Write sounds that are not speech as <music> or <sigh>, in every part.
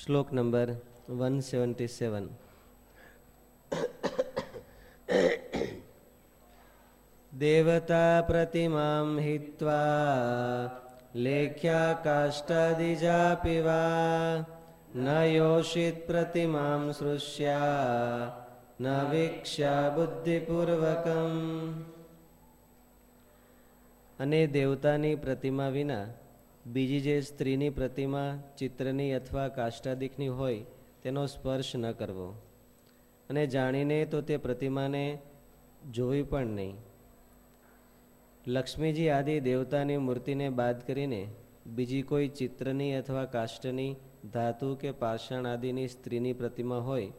શ્લોક number one seventy seven દેવતા પ્રતિમાં હિત્વા લેખ્યા કાષ્ટાદિજા પીવા ન યોષિત પ્રતિમામ સૃષ્યા ન વીક્ષ્યા બુદ્ધિપૂર્વકમ અને દેવતાની પ્રતિમા વિના બીજી જે સ્ત્રીની પ્રતિમા ચિત્રની અથવા કાષ્ટાદિકની હોય, તેનો સ્પર્શ ન કરવો. અને જાણીને તો તે પ્રતિમાને જોવી પણ નહીં. લક્ષ્મીજી આદિ દેવતાની મૂર્તિને બાદ કરીને બીજી કોઈ ચિત્રની અથવા કાષ્ટની ધાતુ કે પાષાણ આદિની સ્ત્રીની પ્રતિમા હોય,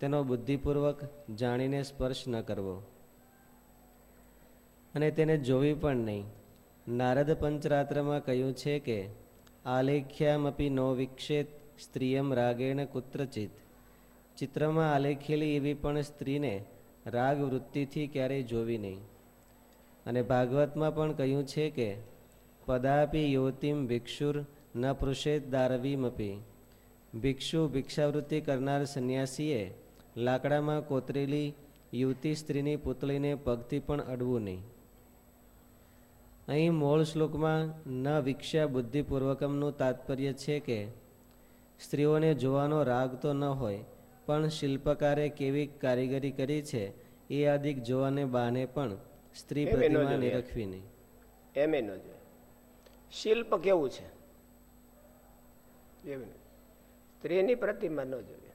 તેનો બુદ્ધિપૂર્વક જાણીને સ્પર્શ ન કરવો. અને તેને જોવી પણ નહીં. નારદ પંચરાત્રમાં કહ્યું છે કે, આલેખ્યામપી નો વિક્ષેત સ્ત્રીયમ રાગેણ કુત્રચિત ચિત્રમાં આલેખેલી એવી પણ સ્ત્રીને રાગ વૃત્તિથી ક્યારેય જોવી નહીં. અને ભાગવતમાં પણ કહ્યું છે કે, પદાપી યુવતીમ ભિક્ષુર ન પૃષેત દારવીમપી. ભિક્ષુ ભિક્ષાવૃત્તિ કરનાર સંન્યાસીએ લાકડામાં કોતરેલી યુવતી સ્ત્રીની પુતળીને પગથી પણ અડવું નહીં. અહીં મૂળ શ્લોકમાં ન વિક્ષા બુદ્ધિપૂર્વકમનું તાત્પર્ય છે કે સ્ત્રીઓને જોવાનો રાગ તો ન હોય પણ શિલ્પકારે કેવી કારીગરી કરી છે એ આદિક જોવાને બહાને પણ સ્ત્રી પ્રતિમા નિરખવી નહીં એમ ન જોઈએ. શિલ્પ કેવું છે? સ્ત્રીની પ્રતિમા ન જોઈએ.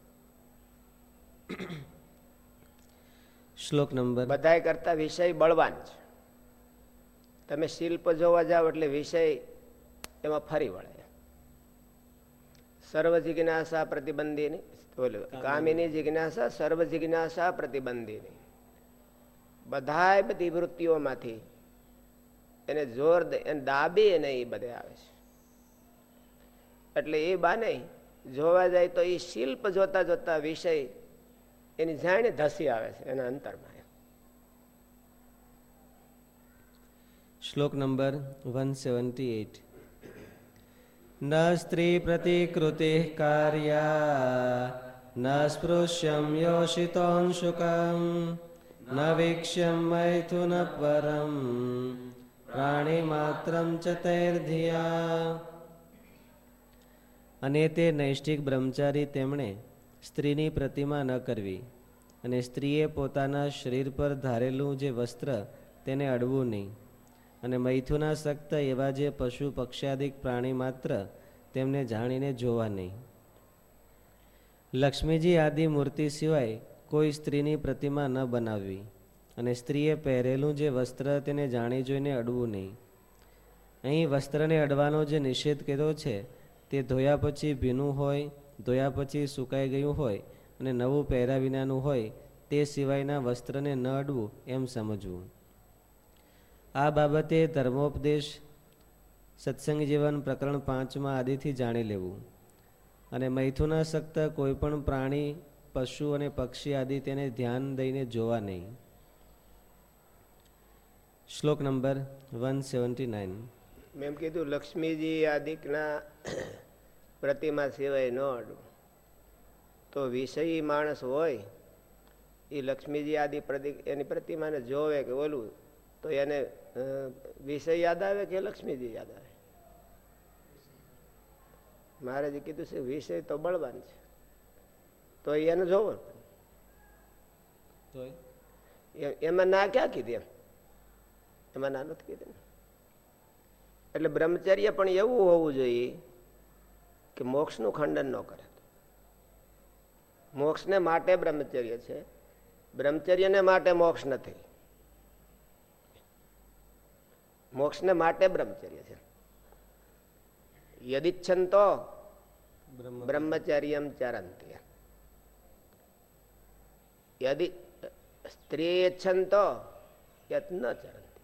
શ્લોક નંબર બધા કરતા વિષય બળવાન છે. તમે શિલ્પ જોવા જાઓ એટલે વિષય એમાં ફરી વળે. સર્વ જિજ્ઞાસા પ્રતિબંધીની કામિની. જિજ્ઞાસા સર્વ જિજ્ઞાસા પ્રતિબંધીની. બધાય બધી વૃત્તિઓમાંથી એને જોર એને દાબી એને એ બધે આવે છે. એટલે એ બાને જોવા જાય તો એ શિલ્પ જોતા જોતા વિષય એની જાણે ધસી આવે છે એના અંતરમાં. શ્લોક નંબર વન સેવન્ટી એટ ન સ્ત્રી પ્રતિકૃતિ કાર્યા ન સ્પૃશ્યમ યોષિતોંશુકમ ન વીક્ષ્યમ મૈથુન પરમ પ્રાણી માત્રમ ચ તૈર્ધિયા અને તે નૈષ્ઠિક બ્રહ્મચારી તેમણે સ્ત્રીની પ્રતિમા ન કરવી અને સ્ત્રીએ પોતાના શરીર પર ધારેલું જે વસ્ત્ર તેને અડવું નહીં. અને મૈથુના શક્ત એવા જે પશુ પક્ષાદિક પ્રાણી માત્ર તેમને જાણીને જોવા નહીં. લક્ષ્મીજી આદિ મૂર્તિ સિવાય કોઈ સ્ત્રીની પ્રતિમા ન બનાવવી અને સ્ત્રીએ પહેરેલું જે વસ્ત્ર તેને જાણી જોઈને અડવું નહીં. અહીં વસ્ત્રને અડવાનો જે નિષેધ કર્યો છે તે ધોયા પછી ભીનું હોય, ધોયા પછી સુકાઈ ગયું હોય અને નવું પહેરા વિનાનું હોય તે સિવાયના વસ્ત્રને ન અડવું એમ સમજવું. આ બાબતે ધર્મોપદેશ, સત્સંગ જીવન પ્રકરણ પાંચમાં આદિથી જાણી લેવું. અને મૈથુના સક્ત કોઈ પણ પ્રાણી, પશુ અને પક્ષી આદિ તેને ધ્યાન દઈને જોવા નહીં. શ્લોક નંબર વન સેવન્ટી નાઇન. મેં કીધું, લક્ષ્મીજી આદિકના <clears throat> પ્રતિમા સિવાય ન અડવું. તો વિષયી માણસ હોય એ લક્ષ્મીજી આદિ એની પ્રતિમાને જોવે કે ઓલું, તો એને વિષય યાદ આવે કે લક્ષ્મીજી યાદ આવે? મહારાજે કીધું છે વિષય તો બળવાન છે. તો એને જોવો એમાં ના ક્યાં કીધી એમ? એમાં ના નથી કીધી એટલે બ્રહ્મચર્ય પણ એવું હોવું જોઈએ કે મોક્ષનું ખંડન ન કરે. મોક્ષને માટે બ્રહ્મચર્ય છે. બ્રહ્મચર્યને માટે મોક્ષ નથી. મોક્ષને માટે બ્રહ્મચર્ય છે. યદિચ્છન તો બ્રહ્મચર્યમ ચરંતી. યદિ સ્ત્રી ઈચ્છન તો યત ન ચરંતી.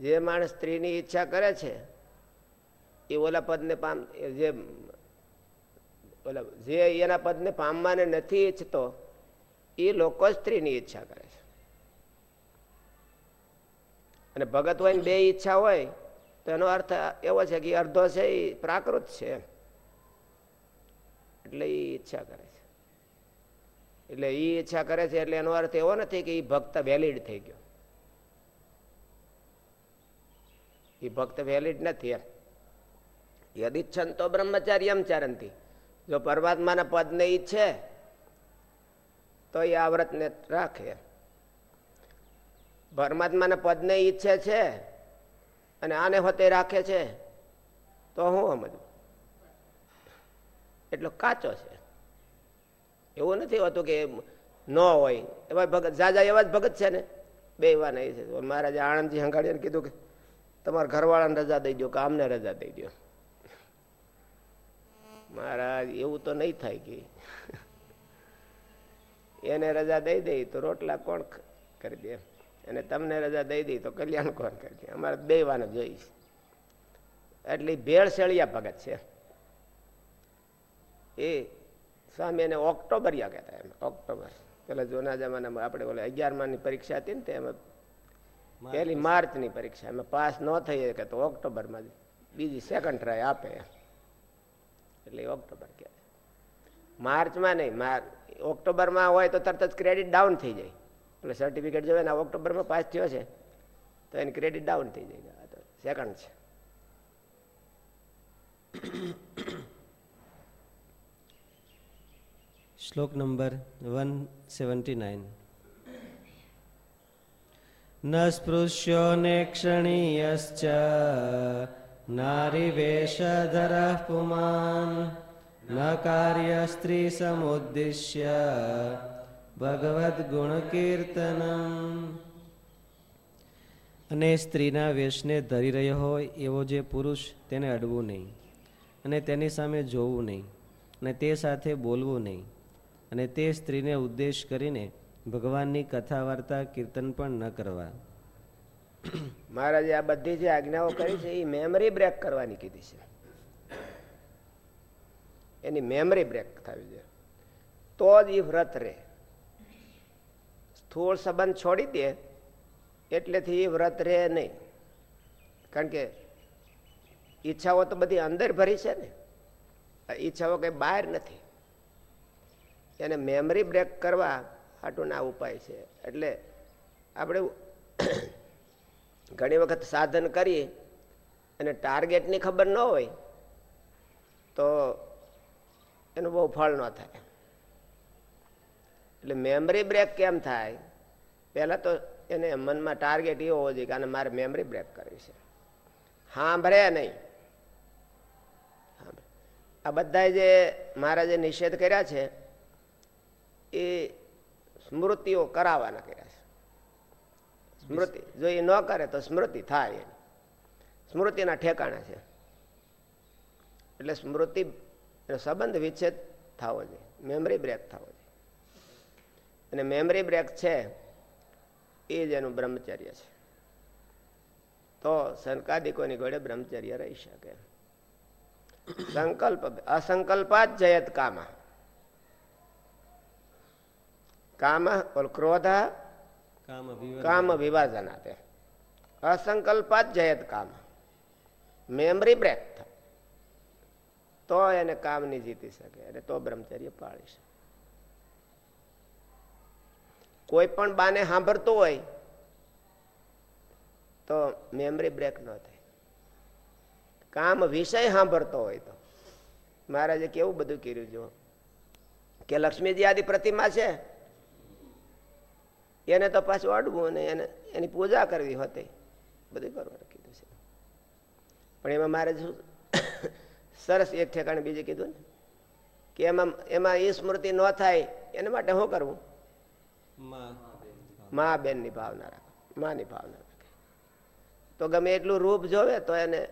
જે માણસ સ્ત્રીની ઈચ્છા કરે છે એ ઓલા પદને પામ જે ઓલા જે એના પદને પામવાને નથી ઈચ્છતો એ લોકો સ્ત્રીની ઈચ્છા કરે છે. અને ભગત હોય બે ઈચ્છા હોય, તો એનો અર્થ એવો છે કે અર્ધો છે એ પ્રાકૃત છે. એટલે એ ઈચ્છા કરે છે. એટલે એ ઈચ્છા કરે છે, એટલે એનો અર્થ એવો નથી કે એ ભક્ત વેલિડ થઈ ગયો. એ ભક્ત વેલિડ નથી એમ. યદિચ્છન તો બ્રહ્મચારી એમ ચારંતી. જો પરમાત્માના પદને ઈચ્છે તો એ આ વ્રતને રાખે પરમાત્માના પદને ઈચ્છે છે અને આને હોતે રાખે છે, તો હું સમજવું એટલો કાચો છે. એવું નથી હોતું કે ન હોય. એવા ભગત, જાજા એવા જ ભગત છે ને? બે એવા નહીં છે. મહારાજા આણંદજી હંગાડીને કીધું કે તમારા ઘરવાળાને રજા દઈ દો કે આમને રજા દઈ દો મહારાજ, એવું તો નહીં થાય કે એને રજા દઈ દઈ તો રોટલા કોણ કરી દે અને તમને રજા દઈ દઈ તો કલ્યાણ કોણ કરી દે અમારે બે વાનું જોઈશ એટલે ભેળસેળિયા ભગત છે. એ સ્વામી એને ઓક્ટોબરિયા કહેતા એમ ઓક્ટોબર. પેલા જૂના જમાનામાં આપણે બોલે અગિયારમાની પરીક્ષા હતી ને તે એમાં પહેલી માર્ચની પરીક્ષા એમાં પાસ ન થઈ કે તો ઓક્ટોબરમાં બીજી સેકન્ડ ટ્રાય આપે. એટલે ઓક્ટોબર કહેવાય. માર્ચમાં નહીં માર્ચ ઓક્ટોબરમાં હોય તો તરત જ ક્રેડિટ ડાઉન થઈ જાય. એટલે સર્ટિફિકેટ જોવે ને ઓક્ટોબરમાં પાસ થયો છે, તો એની ક્રેડિટ ડાઉન થઈ જાય. સેકન્ડ છે. શ્લોક નંબર વન સેવન્ટી નાઇન. સ્પૃશ્યો ને ક્ષણીયશ્ચ નારીવેશધર પુમાન, ન કાર્ય સ્ત્રી સમુદ્દિશ્ય ભગવદ ગુણ કીર્તન અને સ્ત્રીના વેશને ધરી રહ્યો હોય એવો જે પુરુષ તેને અડવું નહીં અને તેની સામે જોવું નહીં અને તે સાથે બોલવું નહીં અને તે સ્ત્રીને ઉદ્દેશ કરીને ભગવાનની કથા, વાર્તા, કીર્તન પણ ન કરવા. મહારાજે આ બધી જે આજ્ઞાઓ કરી છે, એ મેમરી બ્રેક કરવાની કીધી છે. એની મેમરી બ્રેક થવી છે તો જ એ વ્રત રહે સ્થૂળ સંબંધ છોડી દે, એટલેથી એ વ્રત રહે નહીં. કારણ કે ઈચ્છાઓ તો બધી અંદર ભરી છે ને. ઈચ્છાઓ કંઈ બહાર નથી. એને મેમરી બ્રેક કરવા હાટુના ઉપાય છે. એટલે આપણે ઘણી વખત સાધન કરીએ, અને ટાર્ગેટની ખબર ન હોય, તો એનું બહુ ફળ ન થાય. એટલે મેમરી બ્રેક કેમ થાય? પહેલાં તો એને મનમાં ટાર્ગેટ એવો હોવો જોઈએ કે આને મારે મેમરી બ્રેક કરવી છે. સાંભળે નહીં. આ બધા જે મહારાજે નિષેધ કર્યા છે, એ સ્મૃતિઓ કરાવવાના કર્યા છે. સ્મૃતિ, જો એ ન કરે તો સ્મૃતિ થાય સ્મૃતિના ઠેકાણા છે. એટલે સ્મૃતિ સંબંધ વિચ્છેદ થવો જોઈએ. મેમરી બ્રેક થવો જોઈએ. અને મેમરી બ્રેક છે એ જ એનું બ્રહ્મચર્ય છે. તો સંકાદિકોની ઘોડે બ્રહ્મચર્ય રહી શકે. સંકલ્પ અસંકલ્પાત જયત કામા. કામ ઓલ ક્રોધ કામ વિભાજન વિભાજનાતે અસંકલ્પાત જયત કામ. મેમરી બ્રેક થાય તો એને કામ નહીં જીતી શકે અને તો બ્રહ્મચર્ય પાળી શકે. કોઈ પણ બાને સાંભળતો હોય, તો મેમરી બ્રેક ન થાય. કામ વિષય સાંભળતો હોય તો. મહારાજે કેવું બધું કર્યું જો કે લક્ષ્મીજી આદિ પ્રતિમા છે, એને તો પાછું અડવું અને એને, એની પૂજા કરવી હોતી. બધું કરવાનું કીધું છે. પણ એમાં મારે શું <coughs> સરસ એક ઠેકાણે બીજું કીધું ને, કે એમાં એમાં એ સ્મૃતિ ન થાય, એના માટે શું કરવું? મા. બેનની ભાવના રાખો. મા ની ભાવના રાખે. તો ગમે એટલું રૂપ જોવે તો એને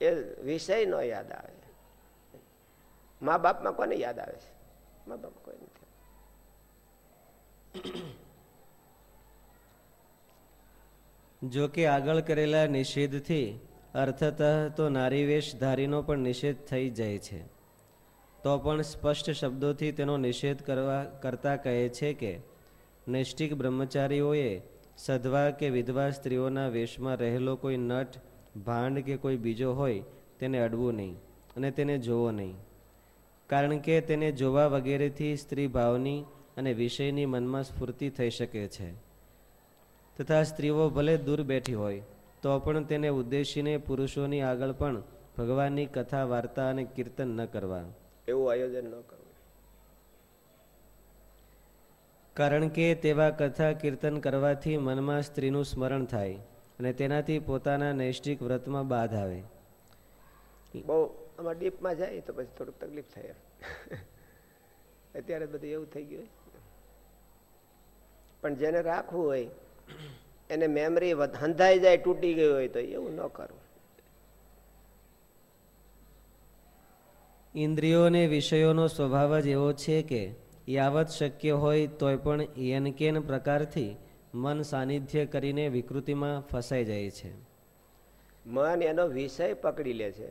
એ વિષય નો યાદ આવે. મા બાપમાં કોને યાદ આવે છે? મા બાપ કોઈ નથી. જો કે આગળ કરેલા નિષેધથી અર્થતઃ તો નારીવેશ ધારીનો પણ નિષેધ થઈ જાય છે. તો પણ સ્પષ્ટ શબ્દોથી તેનો નિષેધ કરવા કરતા કહે છે કે નૈષ્ટિક બ્રહ્મચારીઓએ સધવા કે વિધવા સ્ત્રીઓના વેશમાં રહેલો કોઈ નટ, ભાંડ કે કોઈ બીજો હોય તેને અડવું નહીં અને તેને જોવો નહીં. કારણ કે તેને જોવા વગેરેથી સ્ત્રી ભાવની અને વિષયની મનમાં સ્ફૂર્તિ થઈ શકે છે. તથા સ્ત્રીઓ ભલે દૂર બેઠી હોય, તો પણ તેને ઉદ્દેશીને પુરુષોની આગળ પણ ભગવાનની કથા, વાર્તા અને કીર્તન ન કરવા. એવું આયોજન ન કરવું કારણ કે તેવા કથા કીર્તન કરવાથી મનમાં સ્ત્રીનું સ્મરણ થાય અને તેનાથી પોતાના નૈષ્ઠિક વ્રતમાં બાધ આવે. બહુ આમાં ડીપમાં જાય તો પછી થોડુંક તકલીફ થાય અત્યારે બધું એવું થઈ ગયું પણ જેને રાખવું હોય એને મેમરી હંધાઈ જાય તૂટી ગઈ હોય તો એવું ન કરવું. ઇન્દ્રિયોને વિષયોનો સ્વભાવ જ એવો છે કે યાવત શક્ય હોય તોય પણ યનકેન પ્રકારથી મન સાનિધ્ય કરીને વિકૃતિમાં ફસાઈ જાય છે. મન એનો વિષય પકડી લે છે.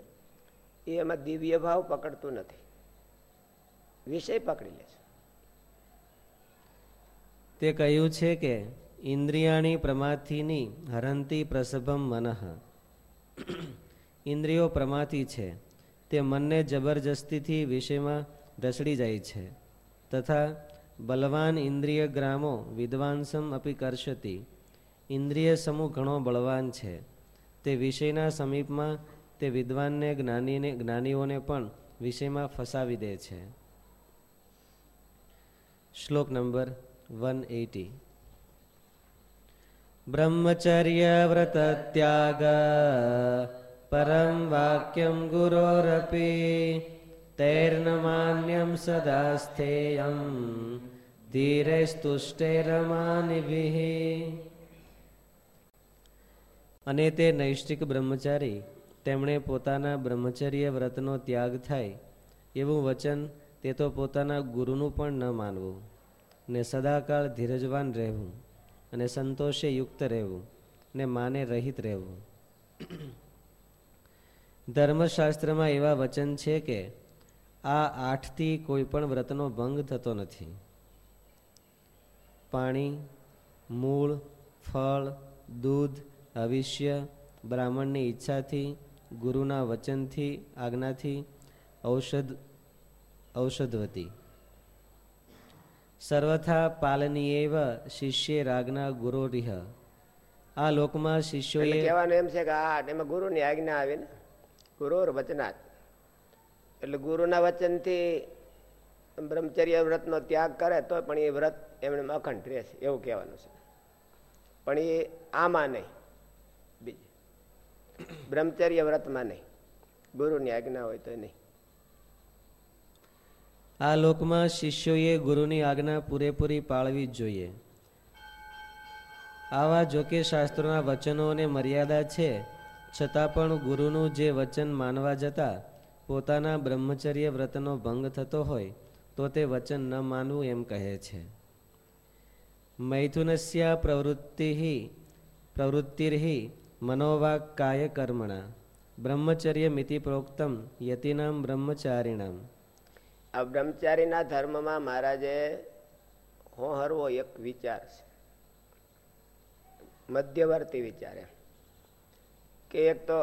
એ એમાં દિવ્ય ભાવ પકડતું નથી. વિષય પકડી લે છે. તે કહ્યું છે કે ઇન્દ્રિયાણી પ્રમાથીની હરંતી પ્રસભમ મનઃ. ઇન્દ્રિયો પ્રમાથી છે. તે મનને જબરજસ્તીથી વિષયમાં ઢસડી જાય છે. તથા બલવાન ઇન્દ્રિય ગ્રામો વિદ્વાંસમ અપી કરશતી ઇન્દ્રિય સમૂહ ઘણો બળવાન છે. તે વિષયના સમીપમાં તે વિદ્વાનને જ્ઞાનીને જ્ઞાનીઓને પણ વિષયમાં ફસાવી દે છે. શ્લોક નંબર વન એટી બ્રહ્મચર્ય વ્રત ત્યાગ પરમ વાક્યમ ગુરોરપી. તૈર્ન સદા સ્થેયમ ધીરેસ્તુષ્ટેરમાનિભિ અને તે નૈષ્ઠિક બ્રહ્મચારી, તેમણે પોતાના બ્રહ્મચર્ય વ્રતનો ત્યાગ થાય એવું વચન તે તો પોતાના ગુરુનું પણ ન માનવું. ને સદાકાળ ધીરજવાન રહેવું અને સંતોષે યુક્ત રહેવું ને માને રહિત રહેવું. ધર્મશાસ્ત્રમાં એવા વચન છે કે આ આઠથી કોઈ પણ વ્રતનો ભંગ થતો નથી. પાણી, મૂળ, ફળ, દૂધ, હવિષ્ય, બ્રાહ્મણની ઈચ્છાથી, ગુરુના વચનથી, આજ્ઞાથી ઔષધ, ઔષધવતી. સર્વથા પાલનીએવ શિષ્ય રાજ્ઞા ગુરોરિહ. આ લોકમાં શિષ્યોએ કહેવાનું એમ છે કે આ, એમાં ગુરુની આજ્ઞા આવે ને ગુરુર વચનાત. એટલે ગુરુના વચનથી બ્રહ્મચર્ય વ્રતનો ત્યાગ કરે તો પણ એ વ્રત એમને અખંડ રહેશે, એવું કહેવાનું છે. પણ એ આમાં નહીં. બીજે. બ્રહ્મચર્ય વ્રતમાં નહીં. ગુરુની આજ્ઞા હોય તો નહીં. આ લોકમાં શિષ્યોએ ગુરુની આજ્ઞા પૂરેપૂરી પાળવી જ જોઈએ. આવા જોકે શાસ્ત્રોના વચનોને મર્યાદા છે, છતાં પણ ગુરુનું જે વચન માનવા જતા પોતાના બ્રહ્મચર્ય વ્રતનો ભંગ થતો હોય, તો તે વચન ન માનવું એમ કહે છે. મૈથુનસ્યા પ્રવૃત્તિ પ્રવૃત્તિર્હિ મનોવાક કાય કર્મણા. બ્રહ્મચર્ય મિતિ પ્રોક્તમ યતિનામ બ્રહ્મચારીણામ. આ બ્રહ્મચારીના ધર્મમાં મહારાજે હોહરવો એક વિચાર છે. મધ્યવર્તી વિચારે કે એક તો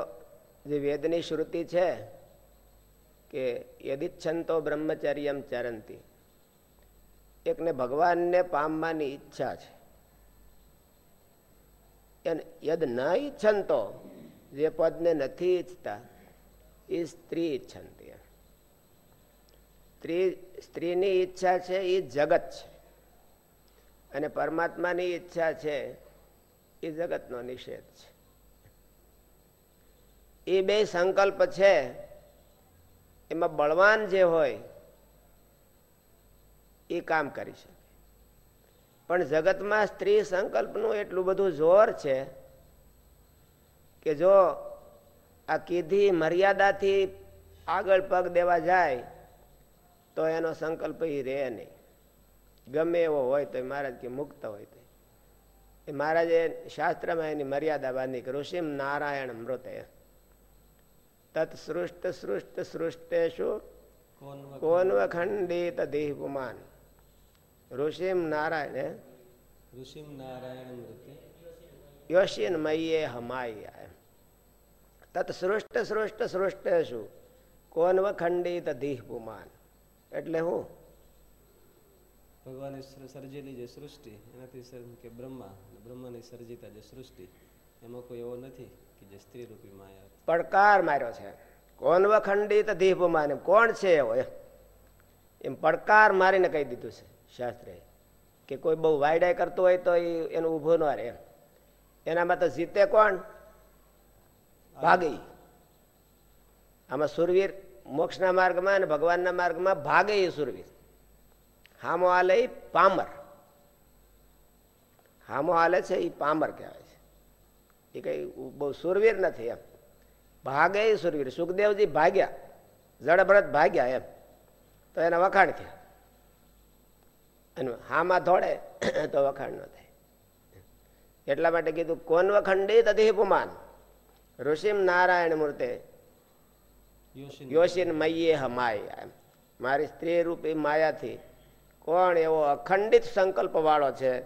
જે વેદની શ્રુતિ છે કે યદિચ્છંતો બ્રહ્મચર્યમ ચરંતી. એકને ભગવાનને પામવાની ઈચ્છા છે. યદ ન ઈચ્છંતો જે પદને નથી ઈચ્છતા એ સ્ત્રી ઈચ્છંતી સ્ત્રી, સ્ત્રીની ઈચ્છા છે એ જગત છે. અને પરમાત્માની ઈચ્છા છે એ જગતનો નિષેધ છે. એ બે સંકલ્પ છે એમાં બળવાન જે હોય, એ કામ કરી શકે. પણ જગતમાં સ્ત્રી સંકલ્પનું એટલું બધું જોર છે કે જો આ કીધી મર્યાદાથી આગળ પગ દેવા જાય, તો એનો સંકલ્પ એ રહે નહીં. ગમે એવો હોય તો મહારાજ કે મુક્ત હોય તો એ મહારાજે શાસ્ત્રમાં એની મર્યાદા બાંધી કે ઋષિમ નારાયણ મૃતે તત સૃષ્ટ સૃષ્ટ સૃષ્ટેશુ કોન્વખંડિત દેહપુમાન ઋષિમ નારાયણ ઋષિમ નારાયણ યોશિન મયે હમાય તત્સૃષ્ટ સૃષ્ટ સૃષ્ટ સૃષ્ટેશુ કોન્વખંડિત દેહપુમાન એટલે હું ભગવાને સર્જેલી જે સૃષ્ટિ એનાથી કે બ્રહ્મા બ્રહ્માની સર્જિતા જે સૃષ્ટિ એમાં કોઈ એવો નથી પડકાર માર્યો છે. કોણ વખંડિત દીપમાન કોણ છે એવો? એમ. પડકાર મારીને કહી દીધું છે શાસ્ત્રે કે કોઈ બહુ વાયડાઈ કરતો હોય તો એનું ઊભું ન રહે. એનામાં તો જીતે કોણ? ભાગી. આમાં સુરવીર મોક્ષના માર્ગમાં અને ભગવાનના માર્ગમાં ભાગે એ સુરવીર. હામો હાલે પામર. હામો હાલે છે એ પામર કહેવાય એ કઈ બહુ સુરવીર નથી એમ. ભાગે એ સુરવીર. સુખદેવજી ભાગ્યા. જડભરત ભાગ્યા એમ. તો એના વખાણ થયા. અને હામાં ધોડે <coughs> તો વખાણ ન થાય. એટલા માટે કીધું કોન વખંડિત અધિપમાન? ઋષિમ નારાયણ મૂર્તે યોશિન મૈયે મયે હમાય એમ. મારી સ્ત્રી રૂપી માયાથી કોણ એવો અખંડિત સંકલ્પ વાળો છે?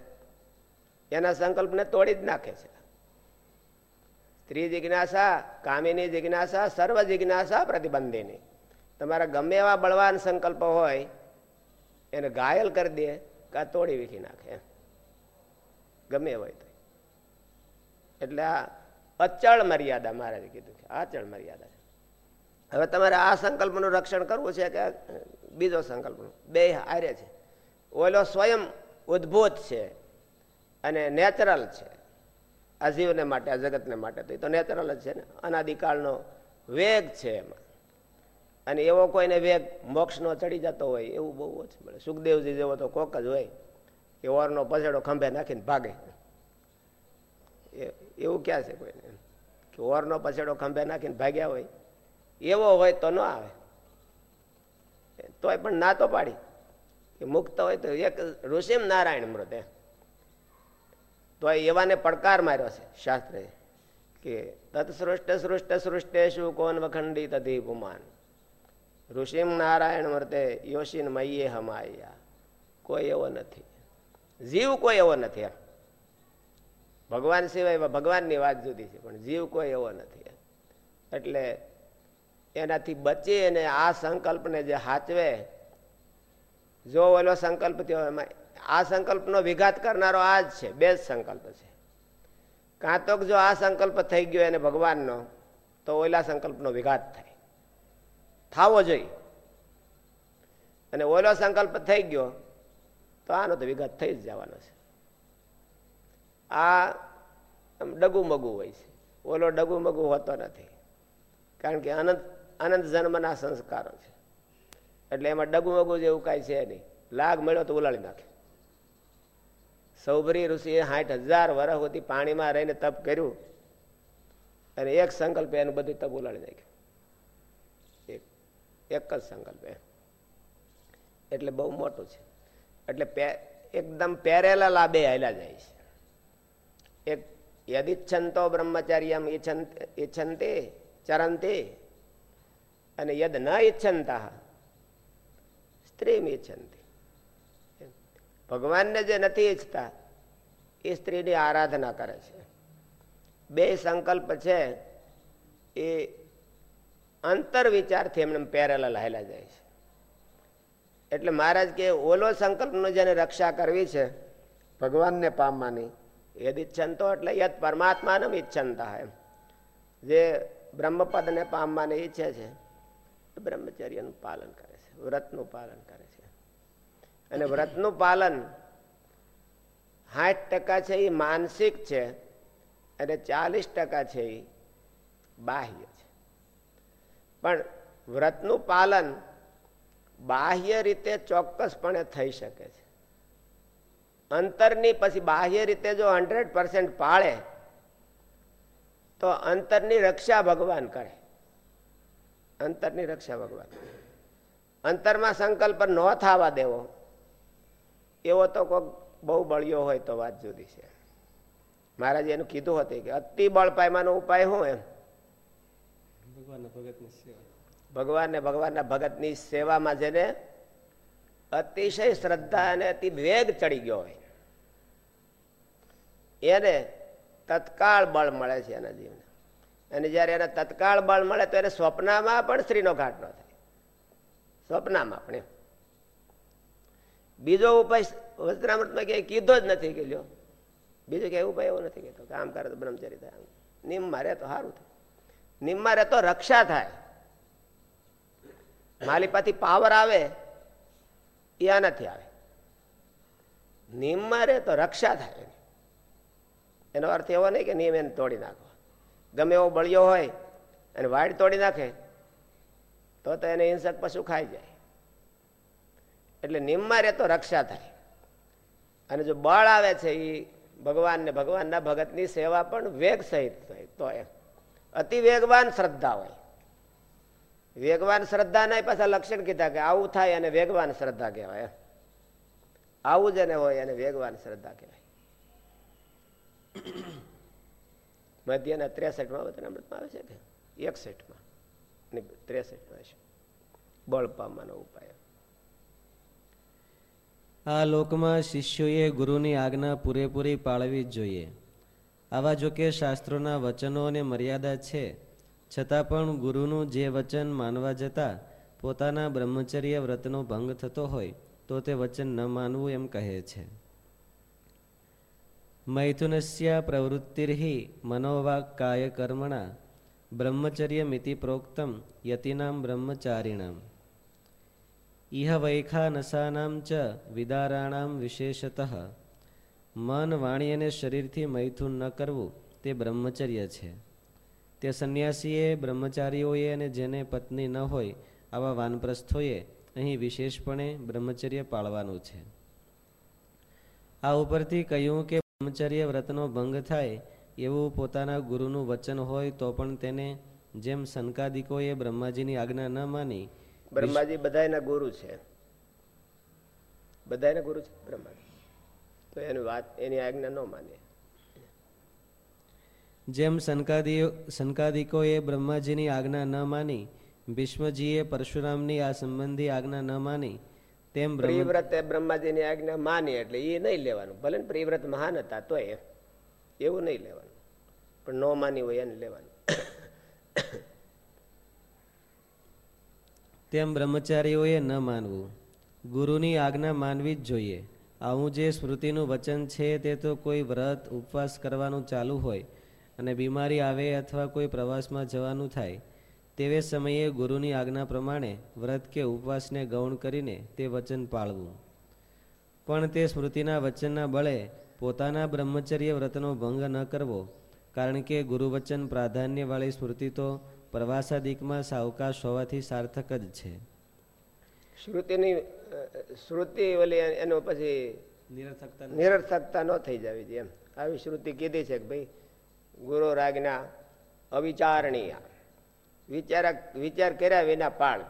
એના સંકલ્પને તોડી જ નાખે છે. સ્ત્રી કામિની જિજ્ઞાસા, સર્વ જિજ્ઞાસા પ્રતિબંધીની. તમારા ગમે એવા બળવાન સંકલ્પ હોય, એને ઘાયલ કરી દે કા તોડી વીખી નાખે. ગમે હોય તો. એટલે આ અચળ મર્યાદા મહારાજે કીધું કે અચળ મર્યાદા છે. હવે તમારે આ સંકલ્પનું રક્ષણ કરવું છે કે બીજો સંકલ્પનું બે હારે છે. ઓલો સ્વયં ઉદ્ભૂત છે અને નેચરલ છે. આ માટે, આ જગતને માટે. તો એ તો નેચરલ જ છે ને. અનાદિકાળનો વેગ છે એમાં. અને એવો કોઈને વેગ મોક્ષનો ચડી જતો હોય, એવું બહુ ઓછું મળે. સુખદેવજી જેવો તો કોક જ હોય, કે ઓરનો પછેડો ખંભે નાખીને ભાગે. એવું ક્યાં છે કોઈને? કે ઓરનો પછેડો ખંભે નાખીને ભાગ્યા હોય. એવો હોય તો ન આવે. તોય પણ ના તો પાડી. કે મુક્ત હોય તો એક ઋષિમ નારાયણ મૃત તો એવાને પડકાર માર્યો છે શાસ્ત્રે કે તત્સૃષ્ટ સૃષ્ટ સૃષ્ટેશુ કોન વખંડી તધી પુમાન ઋષિમ નારાયણ વર્તે યોશિન મયે હમાયા. કોઈ એવો નથી. જીવ કોઈ એવો નથી એમ. ભગવાન સિવાય ભગવાનની વાત જુદી છે, પણ જીવ કોઈ એવો નથી એટલે એનાથી બચી અને આ સંકલ્પને જે હાચવે, જો ઓલો સંકલ્પ થયો એમાં આ સંકલ્પનો વિઘાત કરનારો આ જ છે, બે જ સંકલ્પ છે. કાં તો જો આ સંકલ્પ થઈ ગયો એને ભગવાનનો, તો ઓલા સંકલ્પનો વિઘાત થાય. થાવો જોઈએ અને ઓલો સંકલ્પ થઈ ગયો, તો આનો તો વિઘાત થઈ જ જવાનો છે. આ ડગુમગુ હોય છે. ઓલો ડગુમગુ હોતો નથી. કારણ કે અનંત અનંત જન્મના સંસ્કારો છે. એટલે એમાં ડગુમગુ જેવું કાંઈ છે નહીં. લાગ મળ્યો તો ઉલાળી નાખે. સૌભરી ઋષિએ સાઠ હજાર વર્ષ સુધી પાણીમાં રહીને તપ કર્યું અને એક સંકલ્પે એનું બધું તપ ઉલાડી નાખ્યું. એક એક જ સંકલ્પ. એટલે બહુ મોટું છે. એટલે એકદમ પેરેલા લાભે હાલ્યા જાય છે. એક યદિચ્છંતો બ્રહ્મચર્યમ ઈચ્છંતે, ચરંતે, અને યદ ન ઈચ્છંતા, સ્ત્રીમ ઈચ્છંતી. ભગવાનને જે નથી ઈચ્છતા, એ સ્ત્રીની આરાધના કરે છે. બે સંકલ્પ છે, એ અંતર વિચારથી એમને પેરેલા હાલ્યા જાય છે. એટલે મહારાજ કે ઓલો સંકલ્પનો જેને રક્ષા કરવી છે, ભગવાનને પામવાની યદ ઈચ્છંતો એટલે યદ પરમાત્માનું ઈચ્છનતા એમ. જે બ્રહ્મપદને પામવાની ઈચ્છે છે બ્રહ્મચર્યનું પાલન કરે છે, વ્રતનું પાલન કરે છે. અને વ્રતનું પાલન. સાઠ ટકા છે એ માનસિક છે અને ચાલીસ ટકા છે એ બાહ્ય છે. પણ વ્રતનું પાલન બાહ્ય રીતે ચોક્કસપણે થઈ શકે છે. અંતરની પછી બાહ્ય રીતે જો હંડ્રેડ પર્સન્ટ પાળે, તો અંતરની રક્ષા ભગવાન કરે. અંતરની રક્ષા ભગવાન અંતરમાં સંકલ્પ ન થવા દેવો. એવો તો કોઈક બહુ બળ્યો હોય તો વાત જુદી છે. મહારાજે એનું કીધું હતું કે અતિ બળ પાયમાનો ઉપાય શું એમ? ભગવાનના ભગતની ભગવાન ને ભગવાનના ભગતની સેવામાં જેને અતિશય શ્રદ્ધા અને અતિ વેગ ચડી ગયો હોય. એને તત્કાળ બળ મળે છે એના જીવને. અને જ્યારે એને તત્કાળ બળ મળે તો એને સ્વપ્નમાં પણ સ્ત્રીનો ઘાટ ન થાય. સ્વપ્નમાં પણ એમ. બીજો ઉપાય વસ્ત્રામૃતમાં ક્યાંય કીધો જ નથી કે લ્યો. બીજો ક્યાંય ઉપાય એવો નથી કહેતો કામ કરે તો બ્રહ્મચરી થાય. નિમમાં રહે તો સારું થાય. નિમમાં રહે તો રક્ષા થાય. માલિપાથી પાવર આવે, એ આનાથી આવે. નિમમાં રહે તો રક્ષા થાય એનો. અર્થ એવો નહીં કે નિયમ એને તોડી નાખો. ગમે એવો બળિયો હોય અને વાડ તોડી નાખે, તો તો એને હિંસક પશુ ખાઈ જાય. એટલે નિમમાં રહે તો રક્ષા થાય. અને જો બળ આવે છે એ ભગવાન ને ભગવાનના ભગતની સેવા પણ વેગ સહિત થાય, તો એમ. અતિ વેગવાન શ્રદ્ધા હોય. વેગવાન શ્રદ્ધા ના પાછા લક્ષણ કીધા કે આવું થાય અને વેગવાન શ્રદ્ધા કહેવાય આવું જ એને હોય અને વેગવાન શ્રદ્ધા કહેવાય. મધ્યના ત્રેસઠમાં વચનામૃતમાં આવે છે કે એકસઠમાં? ત્રેસઠમાં છે બળ પામવાનો ઉપાય. આ લોકમાં શિષ્યોએ ગુરુની આજ્ઞા પૂરેપૂરી પાળવી જ જોઈએ. આવા જો કે શાસ્ત્રોના વચનો અને મર્યાદા છે, છતાં પણ ગુરુનું જે વચન માનવા જતાં પોતાના બ્રહ્મચર્ય વ્રતનો ભંગ થતો હોય, તો તે વચન ન માનવું એમ કહે છે. મૈથુનસ્ય પ્રવૃત્તિર્હિ મનોવાક કાય કર્મણા બ્રહ્મચર્યમિતિ પ્રોક્તમ યતિનામ બ્રહ્મચારિણામ. ઇહ વૈખાનસાનામ ચ વિદારાણામ વિશેષતઃ. મન વાણી અને શરીરથી મૈથુન ન કરવું, તે બ્રહ્મચર્ય છે. તે સંન્યાસીએ, બ્રહ્મચારીઓએ અને જેને પત્ની ન હોય, આવા વાનપ્રસ્થોએ અહીં વિશેષપણે બ્રહ્મચર્ય પાળવાનું છે. આ ઉપરથી કહ્યું કે બ્રહ્મચર્ય વ્રતનો ભંગ થાય, એવું પોતાના ગુરુનું વચન હોય તો પણ તેને જેમ સંકાદિકોએ બ્રહ્માજીની આજ્ઞા ન માની બ્રહ્માજી બધાના ગુરુ છે. બધાના ગુરુ છે બ્રહ્માજી. તો એની વાત એની આજ્ઞા ન માને. જેમ સંકાદીઓ સંકાદિકોએ બ્રહ્માજીની આજ્ઞા ન માની ભીષ્મજીએ પરશુરામની આ સંબંધી આજ્ઞા ન માની તેમ પ્રિવ્રતે બ્રહ્માજીની આજ્ઞા માની એટલે એ નહીં લેવાનું. ભલે ને પ્રિવ્રત મહાન હતા તો એવું નહીં લેવાનું. પણ ન માની હોય એને લેવાનું. તેમ બ્રહ્મચારીઓએ ન માનવું. ગુરુની આજ્ઞા માનવી જ જોઈએ. આવું જે સ્મૃતિનું વચન છે તે તો કોઈ વ્રત ઉપવાસ કરવાનું ચાલુ હોય અને બીમારી આવે અથવા કોઈ પ્રવાસમાં જવાનું થાય, તેવે સમયે ગુરુની આજ્ઞા પ્રમાણે વ્રત કે ઉપવાસને ગૌણ કરીને તે વચન પાળવું. પણ તે સ્મૃતિના વચનના બળે પોતાના બ્રહ્મચર્ય વ્રતનો ભંગ ન કરવો, કારણ કે ગુરુવચન પ્રાધાન્યવાળી સ્મૃતિ તો પ્રવાસાદિકમાં સાવકાશ હોવાથી સાર્થક જ છે. શ્રુતિની શ્રુતિ ઓલી એનો પછી નિરર્થકતા ન થઈ જવી જોઈએ એમ. આવી શ્રુતિ કીધી છે કે ભાઈ ગુરુ રાજ્ઞા અવિચારણીય. વિચાર વિચાર કર્યા વિના પાળ.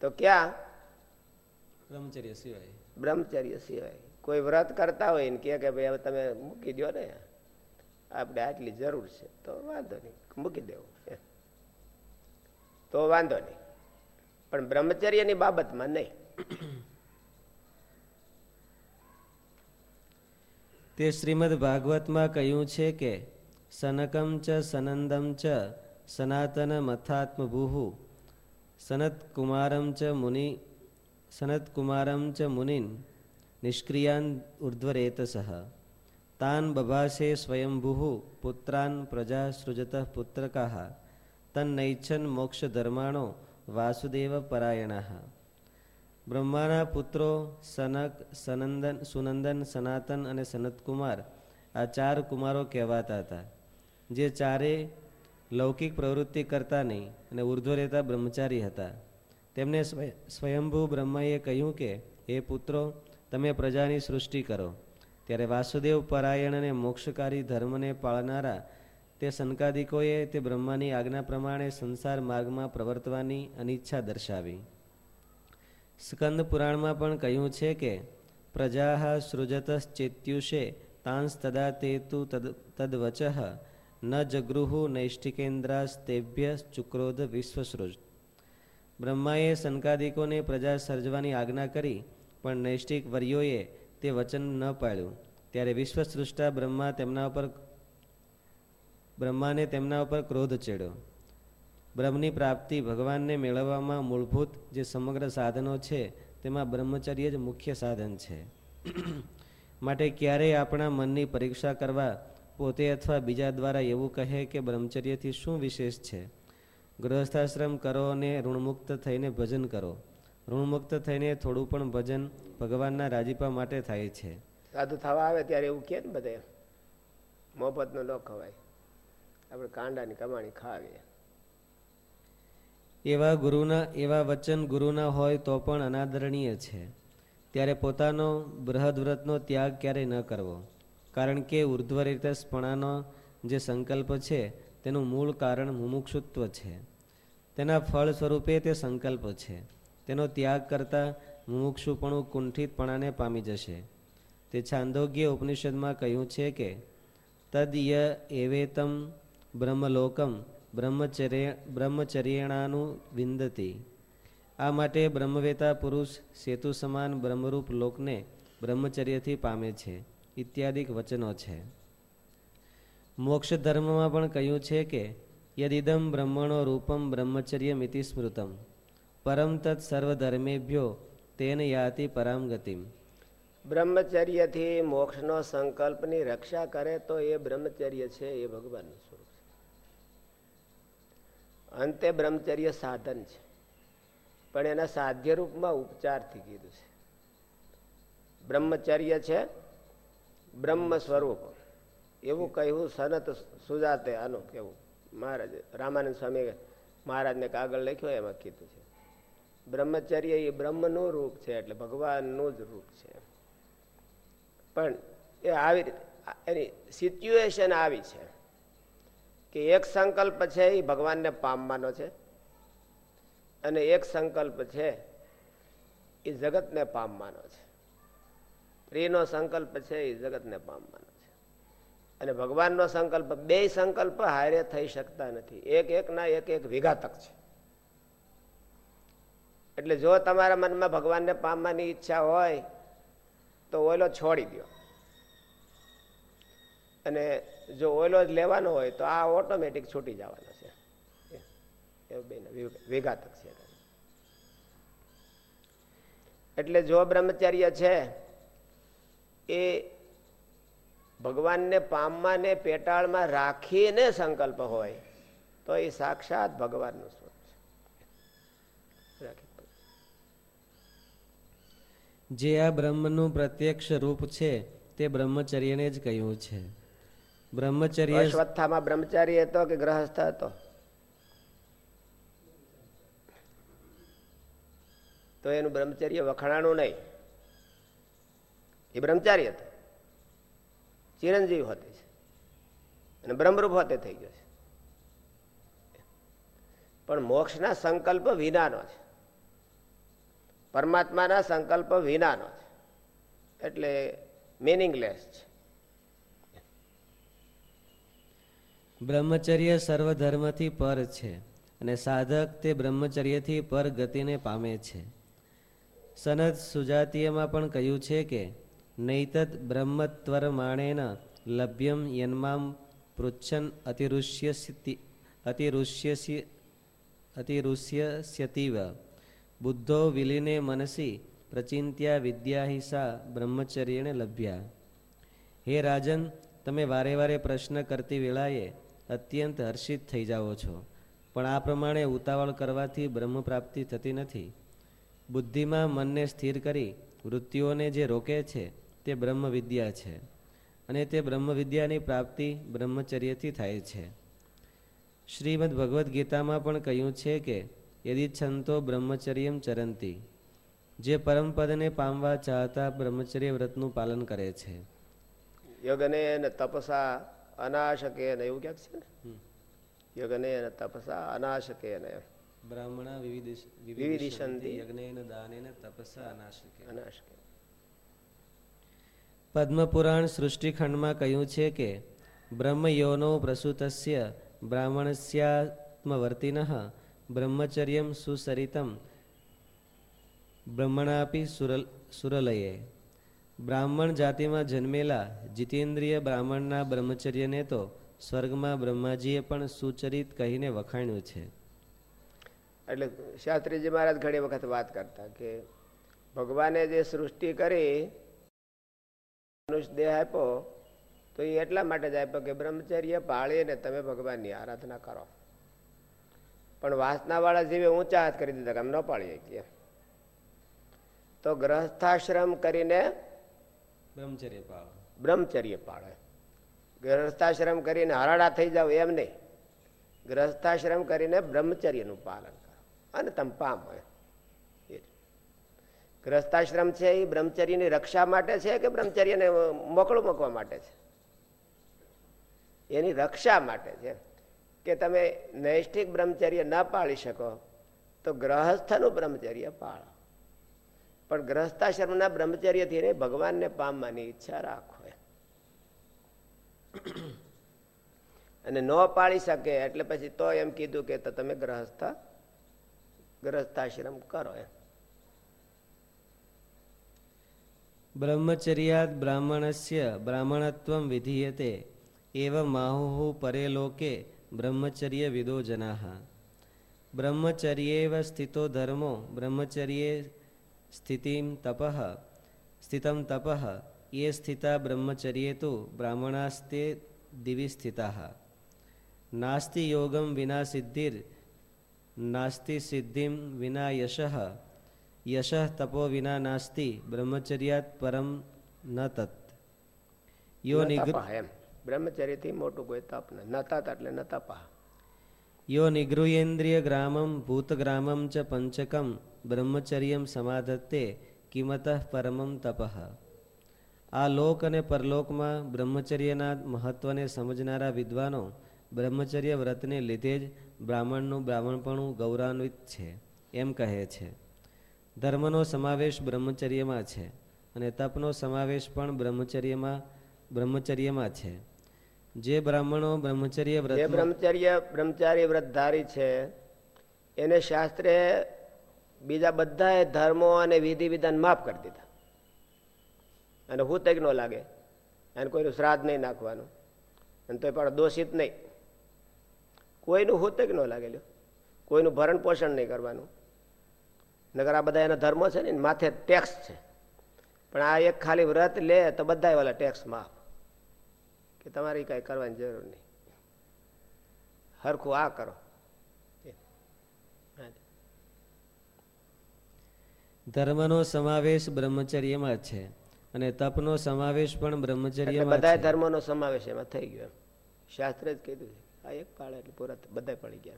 તો ક્યાં? બ્રહ્મચર્ય સિવાય. બ્રહ્મચર્ય સિવાય. કોઈ વ્રત કરતા હોય ને કે ભાઈ હવે તમે મૂકી દો ને. આપણે આટલી જરૂર છે. તો વાંધો નહીં. મૂકી દેવું. તો વાંધો નહીં. પણ બ્રહ્મચર્યની બાબતમાં નહીં. તે શ્રીમદ ભાગવતમાં કહ્યું છે કે, સનકમ ચ સનંદમ ચ સનાતન મથાત્મભૂહુ સનત કુમારમ ચ મુનિ સનત કુમારમ ચ મુનિન નિષ્ક્રિયાન ઉર્ધ્વરેતસઃ, તાન બભાસે સ્વયંભૂ પુત્રાન પ્રજા સૃજત પુત્રકાહ તન્નૈચ્છન મોક્ષ ધર્માણો વાસુદેવ પરાયણા બ્રહ્માના પુત્રો સનક સનંદન સુનંદન સનાતન અને સનતકુમાર આ ચાર કુમારો કહેવાતા હતા। જે ચારે લૌકિક પ્રવૃત્તિ કરતા નહીં અને ઉર્ધ્વ રહેતા બ્રહ્મચારી હતા। તેમને સ્વયંભૂ બ્રહ્માએ કહ્યું કે, હે પુત્રો, તમે પ્રજાની સૃષ્ટિ કરો। ત્યારે વાસુદેવ પરાયણ અને મોક્ષકારી ધર્મને પાળનારા તે સંકાદિકોએ તે બ્રહ્માની આજ્ઞા પ્રમાણે સંસાર માર્ગમાં પ્રવર્તવાની અનિચ્છા દર્શાવી. સ્કંદ પુરાણમાં પણ કહ્યું છે કે, પ્રજા સૃજતશ્ચેત્યુષે તાંસ તદા તે તુ તદવચ, ન જગૃહુ નૈષ્ઠિકેન્દ્રાસ્તેભ્ય ચુક્રોધ વિશ્વસૃજ. બ્રહ્માએ સંકાદિકોને પ્રજા સર્જવાની આજ્ઞા કરી, પણ નૈષ્ઠિક વર્યોએ તે વચન ન પાળ્યું. ત્યારે વિશ્વસૃષ્ટા બ્રહ્મા તેમના ઉપર બ્રહ્માને તેમના ઉપર ક્રોધ ચડ્યો. બ્રહ્મની પ્રાપ્તિ ભગવાનને મેળવવામાં મૂળભૂત જે સમગ્ર સાધનો છે, તેમાં બ્રહ્મચર્ય જ મુખ્ય સાધન છે. માટે ક્યારેય આપણા મનની પરીક્ષા કરવા પોતે અથવા બીજા દ્વારા એવું કહે કે બ્રહ્મચર્યથી શું વિશેષ છે? ગૃહસ્થાશ્રમ કરો અને ઋણમુક્ત થઈને ભજન કરો. ઋણમુક્ત થઈને થોડું પણ ભજન ભગવાનના રાજીપા માટે થાય છે. સાધુ થવા આવે ત્યારે એવું કહે ને બધે? મોફતનો લોક ખવાય આપણે કાંડાની કમાણી ખાવીએ એવા ગુરુના, એવા વચન ગુરુના હોય તો પણ અનાદરણીય છે. ત્યારે પોતાનો બૃહદવ્રતનો ત્યાગ ક્યારેય ન કરવો. કારણ કે ઉર્ધ્વ સ્પણાનો જે સંકલ્પ છે, તેનું મૂળ કારણ મુમુક્ષુત્વ છે. તેના ફળ સ્વરૂપે તે સંકલ્પ છે. તેનો ત્યાગ કરતાં મુમુક્ષુપણું કુંઠિતપણાને પામી જશે. તે છાંદોગ્ય ઉપનિષદમાં કહ્યું છે કે, તદ્ય એવેતમ બ્રહ્મલોકમ બ્રહ્મચર્ય બ્રહ્મચર્યણાનું વિંદતી. આ માટે બ્રહ્મવેતા પુરુષ સેતુ સમાન બ્રહ્મરૂપ લોકને બ્રહ્મચર્યથી પામે છે. ઇત્યાદિક વચનો છે. મોક્ષ ધર્મમાં પણ કહ્યું છે કે, યદિદમ બ્રહ્મણો રૂપમ બ્રહ્મચર્યમિતિ સ્મૃતમ. પરમ તત્ સર્વધર્મેભ્યો તેન યાતિ પરામ ગતિમ. બ્રહ્મચર્યથી મોક્ષનો સંકલ્પની રક્ષા કરે તો એ બ્રહ્મચર્ય છે એ ભગવાનનું સ્વરૂપ. અંતે બ્રહ્મચર્ય સાધન છે. પણ એના સાધ્ય રૂપમાં ઉપચારથી કીધું છે. બ્રહ્મચર્ય છે, બ્રહ્મ સ્વરૂપ. એવું કહ્યું સનત સુજાતે આનું કેવું, મહારાજ, રામાનંદ સ્વામી મહારાજને કાગળ લખ્યો એમાં કીધું છે. બ્રહ્મચર્ય એ બ્રહ્મનું રૂપ છે એટલે ભગવાનનું જ રૂપ છે. પણ એ આવી રીતે, એની સિચ્યુએશન આવી છે. કે એક સંકલ્પ છે એ ભગવાનને પામવાનો છે અને એક સંકલ્પ છે એ જગતને પામવાનો છે. સ્ત્રીનો સંકલ્પ છે એ જગતને પામવાનો છે. અને ભગવાનનો સંકલ્પ બે સંકલ્પ હારે થઈ શકતા નથી. એક એક ના એક એક વિઘાતક છે. એટલે જો તમારા મનમાં ભગવાનને પામવાની ઈચ્છા હોય તો ઓલો છોડી દો અને જો ઓઇલો જ લેવાનો હોય તો આ ઓટોમેટિક છૂટી જવાનો છે. એવું બે વિઘાતક છે. એટલે જો બ્રહ્મચર્ય છે, એ ભગવાનને પામવાને પેટાળમાં રાખીને સંકલ્પ હોય, તો એ સાક્ષાત ભગવાનનું સ્વરૂપ છે. જે આ બ્રહ્મનું પ્રત્યક્ષ રૂપ છે, તે બ્રહ્મચર્યને જ કહ્યું છે. બ્રહ્મચર્ય અશ્વત્થામાં બ્રહ્મચારી હતો કે ગ્રહસ્થ હતો? તો એનું બ્રહ્મચર્ય વખણાણું નહીં. એ બ્રહ્મચારી હતો. ચિરંજીવ હોતે છે. અને બ્રહ્મરૂપ હોતે થઈ ગયો છે. પણ મોક્ષના સંકલ્પ વિનાનો છે. પરમાત્માના સંકલ્પ વિનાનો છે. એટલે મિનિંગલેસ છે. બ્રહ્મચર્ય સર્વધર્મથી પર છે અને સાધક તે બ્રહ્મચર્યથી પર ગતિને પામે છે. સનદ સુજાતીયમાં પણ કહ્યું છે કે, નૈતદ બ્રહ્મત્વરમાણેન લભ્યમ યન્મામ પૃચ્છન અતિરુષ્ય અતિરુષ્યસી, અતિરુષ્યસ્યતીવ. બુદ્ધો વિલીને મનસી પ્રચિંત્યા વિદ્યા બ્રહ્મચર્યને લભ્યા. હે રાજન, તમે વારે વારે પ્રશ્ન કરતી વેળાએ અત્યંત હર્ષિત થઈ જાઓ છો. પણ આ પ્રમાણે ઉતાવળ કરવાથી બ્રહ્મ પ્રાપ્તિ થતી નથી. બુદ્ધિમાં મનને સ્થિર કરી વૃત્તિઓને જે રોકે છે તે બ્રહ્મ વિદ્યા છે અને તે બ્રહ્મ વિદ્યાની પ્રાપ્તિ બ્રહ્મચર્યથી થાય છે. શ્રીમદ ભગવદ્ ગીતામાં પણ કહ્યું છે કે યદિચ્છંતો બ્રહ્મચર્યમ ચરંતી. જે પરમપદને પામવા ચાહતા બ્રહ્મચર્ય વ્રતનું પાલન કરે છે. યોગને તપસા અનાશકે એવું ક્યાંક છે ને? યજ્ઞે તપસા અનાશકે બ્રાહ્મણા વિવિધિશંતિ યજ્ઞેન દાનેન તપસા અનાશકે અનાશકે પદ્મપુરાણ સૃષ્ટિખંડમાં કહ્યું છે કે બ્રહ્મયોનો પ્રસૂતસ્ય બ્રાહ્મણસ્યાત્મવર્તિન બ્રહ્મચર્ય સુસરિતમ બ્રહ્મણાપી સુરલયે. બ્રાહ્મણ જાતિમાં જન્મેલા જીતેન્દ્રિય બ્રાહ્મણના બ્રહ્મચર્યને તો સ્વર્ગમાં બ્રહ્માજીએ પણ સુચરિત કહીને વખાણ્યું છે. એટલે શાસ્ત્રીજી મહારાજ ઘણી વખત વાત કરતા કે ભગવાને જે સૃષ્ટિ કરી, મનુષ્ય દેહ આપ્યો, તો એ એટલા માટે જ આપ્યો કે બ્રહ્મચર્ય પાળીને તમે ભગવાનની આરાધના કરો. પણ વાસનાવાળા જીવે ઊંચા હાથ કરી દીધા કે ન પાળીએ કે. તો ગ્રહસ્થાશ્રમ કરીને બ્રહ્મચર્ય પાળો બ્રહ્મચર્ય પાળે ગ્રહસ્થાશ્રમ કરીને હરાડા થઈ જાવ એમ નહીં. ગ્રહસ્થાશ્રમ કરીને બ્રહ્મચર્યનું પાલન કરો. અને તમે પામો. ગ્રહસ્થાશ્રમ છે એ બ્રહ્મચર્યની રક્ષા માટે છે કે બ્રહ્મચર્યને મોકળું મૂકવા માટે છે? એની રક્ષા માટે છે. કે તમે નૈષ્ઠિક બ્રહ્મચર્ય ન પાળી શકો, તો ગ્રહસ્થનું બ્રહ્મચર્ય પાળો. પણ ગ્રહસ્થાશ્રમના બ્રહ્મચર્યથી નહીં ભગવાનને પામવાની ઈચ્છા રાખો અને ન પાળી શકે એટલે પછી તો એમ કીધું કે તમે ગ્રહસ્થ, ગ્રહસ્થાશ્રમ કરો એમ. બ્રહ્મચર્યાદ બ્રાહ્મણસ્ય બ્રાહ્મણત્વમ વિધીયતે એવ માહુઃ પરેલોકે બ્રહ્મચર્ય વિદો જનાહ. બ્રહ્મચર્યેવ સ્થિતો ધર્મો, બ્રહ્મચર્યે સ્થિતિમ તપ સ્થિતમ તપ ये સ્થિતા બ્રહ્મચર્યે તો બ્રાહ્મણાસ્તે દિવિ સ્થિતા નાસ્તિ યોગમ વિના સિદ્ધિર નાસ્તિ સિદ્ધિમ વિના યશ યશ તપો વિના નાસ્તિ બ્રહ્મચર્યાત પરમ ન તત્ યો ન નિગૃ તપઃ એમ બ્રહ્મચર્યથી મોટું કોઈ તપ ન તત એટલે ન તપઃ યો નિગૃહેન્દ્રિય ગ્રામમ ભૂતગ્રામમ ચ પંચકમ બ્રહ્મચર્યમ સમાધત્તે કિંમત પરમમ તપઃ આ લોક અને પરલોકમાં બ્રહ્મચર્યના મહત્વને સમજનારા વિદ્વાનો બ્રહ્મચર્ય વ્રતને લીધે જ બ્રાહ્મણનું બ્રાહ્મણપણું ગૌરવાન્વિત છે એમ કહે છે ધર્મનો સમાવેશ બ્રહ્મચર્યમાં છે અને તપનો સમાવેશ પણ બ્રહ્મચર્યમાં બ્રહ્મચર્યમાં છે જે બ્રાહ્મણો બ્રહ્મચર્ય વ્રત બ્રહ્મચર્ય બ્રહ્મચારી વ્રતધારી છે એને શાસ્ત્રે બીજા બધા ધર્મો અને વિધિ વિધાન માફ કરી દીધા. અને હું તક ન લાગે. અને કોઈનું શ્રાદ્ધ નહીં નાખવાનું. અને તો પણ દોષિત નહીં. કોઈનું હું તક ન લાગેલું કોઈનું ભરણ પોષણ નહીં કરવાનું. નગર આ બધા એના ધર્મો છે ને માથે ટેક્સ છે. પણ આ એક ખાલી વ્રત લે તો બધા વાળા ટેક્સ માફ. કે તમારી કઈ કરવાની જરૂર નહીં. હરખું આ કરો. ધર્મનો સમાવેશ બ્રહ્મચર્યમાં છે અને તપનો સમાવેશ પણ બ્રહ્મચર્યમાં બધા ધર્મનો સમાવેશ એમાં થઈ ગયો. શાસ્ત્ર જ કીધું આ એક પાળે એટલે પૂરા બધા પડી ગયા.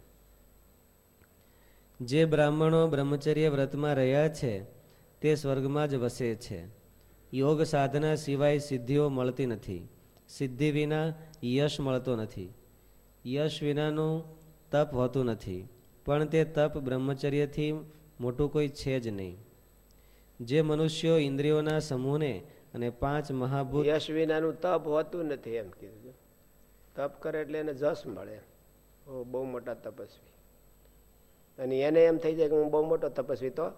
જે બ્રાહ્મણો બ્રહ્મચર્ય વ્રતમાં રહ્યા છે તે સ્વર્ગમાં જ વસે છે. યોગ સાધના સિવાય સિદ્ધિઓ મળતી નથી. સિદ્ધિ વિના યશ મળતો નથી. યશ વિનાનું તપ હોતું નથી. પણ તે તપ બ્રહ્મચર્યથી મોટું કોઈ છે જ નહીં. જે મનુષ્યો ઇન્દ્રિયોના સમૂહને અને પાંચ મહાભૂત યશ વિનાનું તપ હોતું નથી એમ કીધું તપ કરે એટલે એને જશ મળે. બહુ મોટા તપસ્વી. અને એને એમ થઈ જાય કે હું બહુ મોટો તપસ્વી તો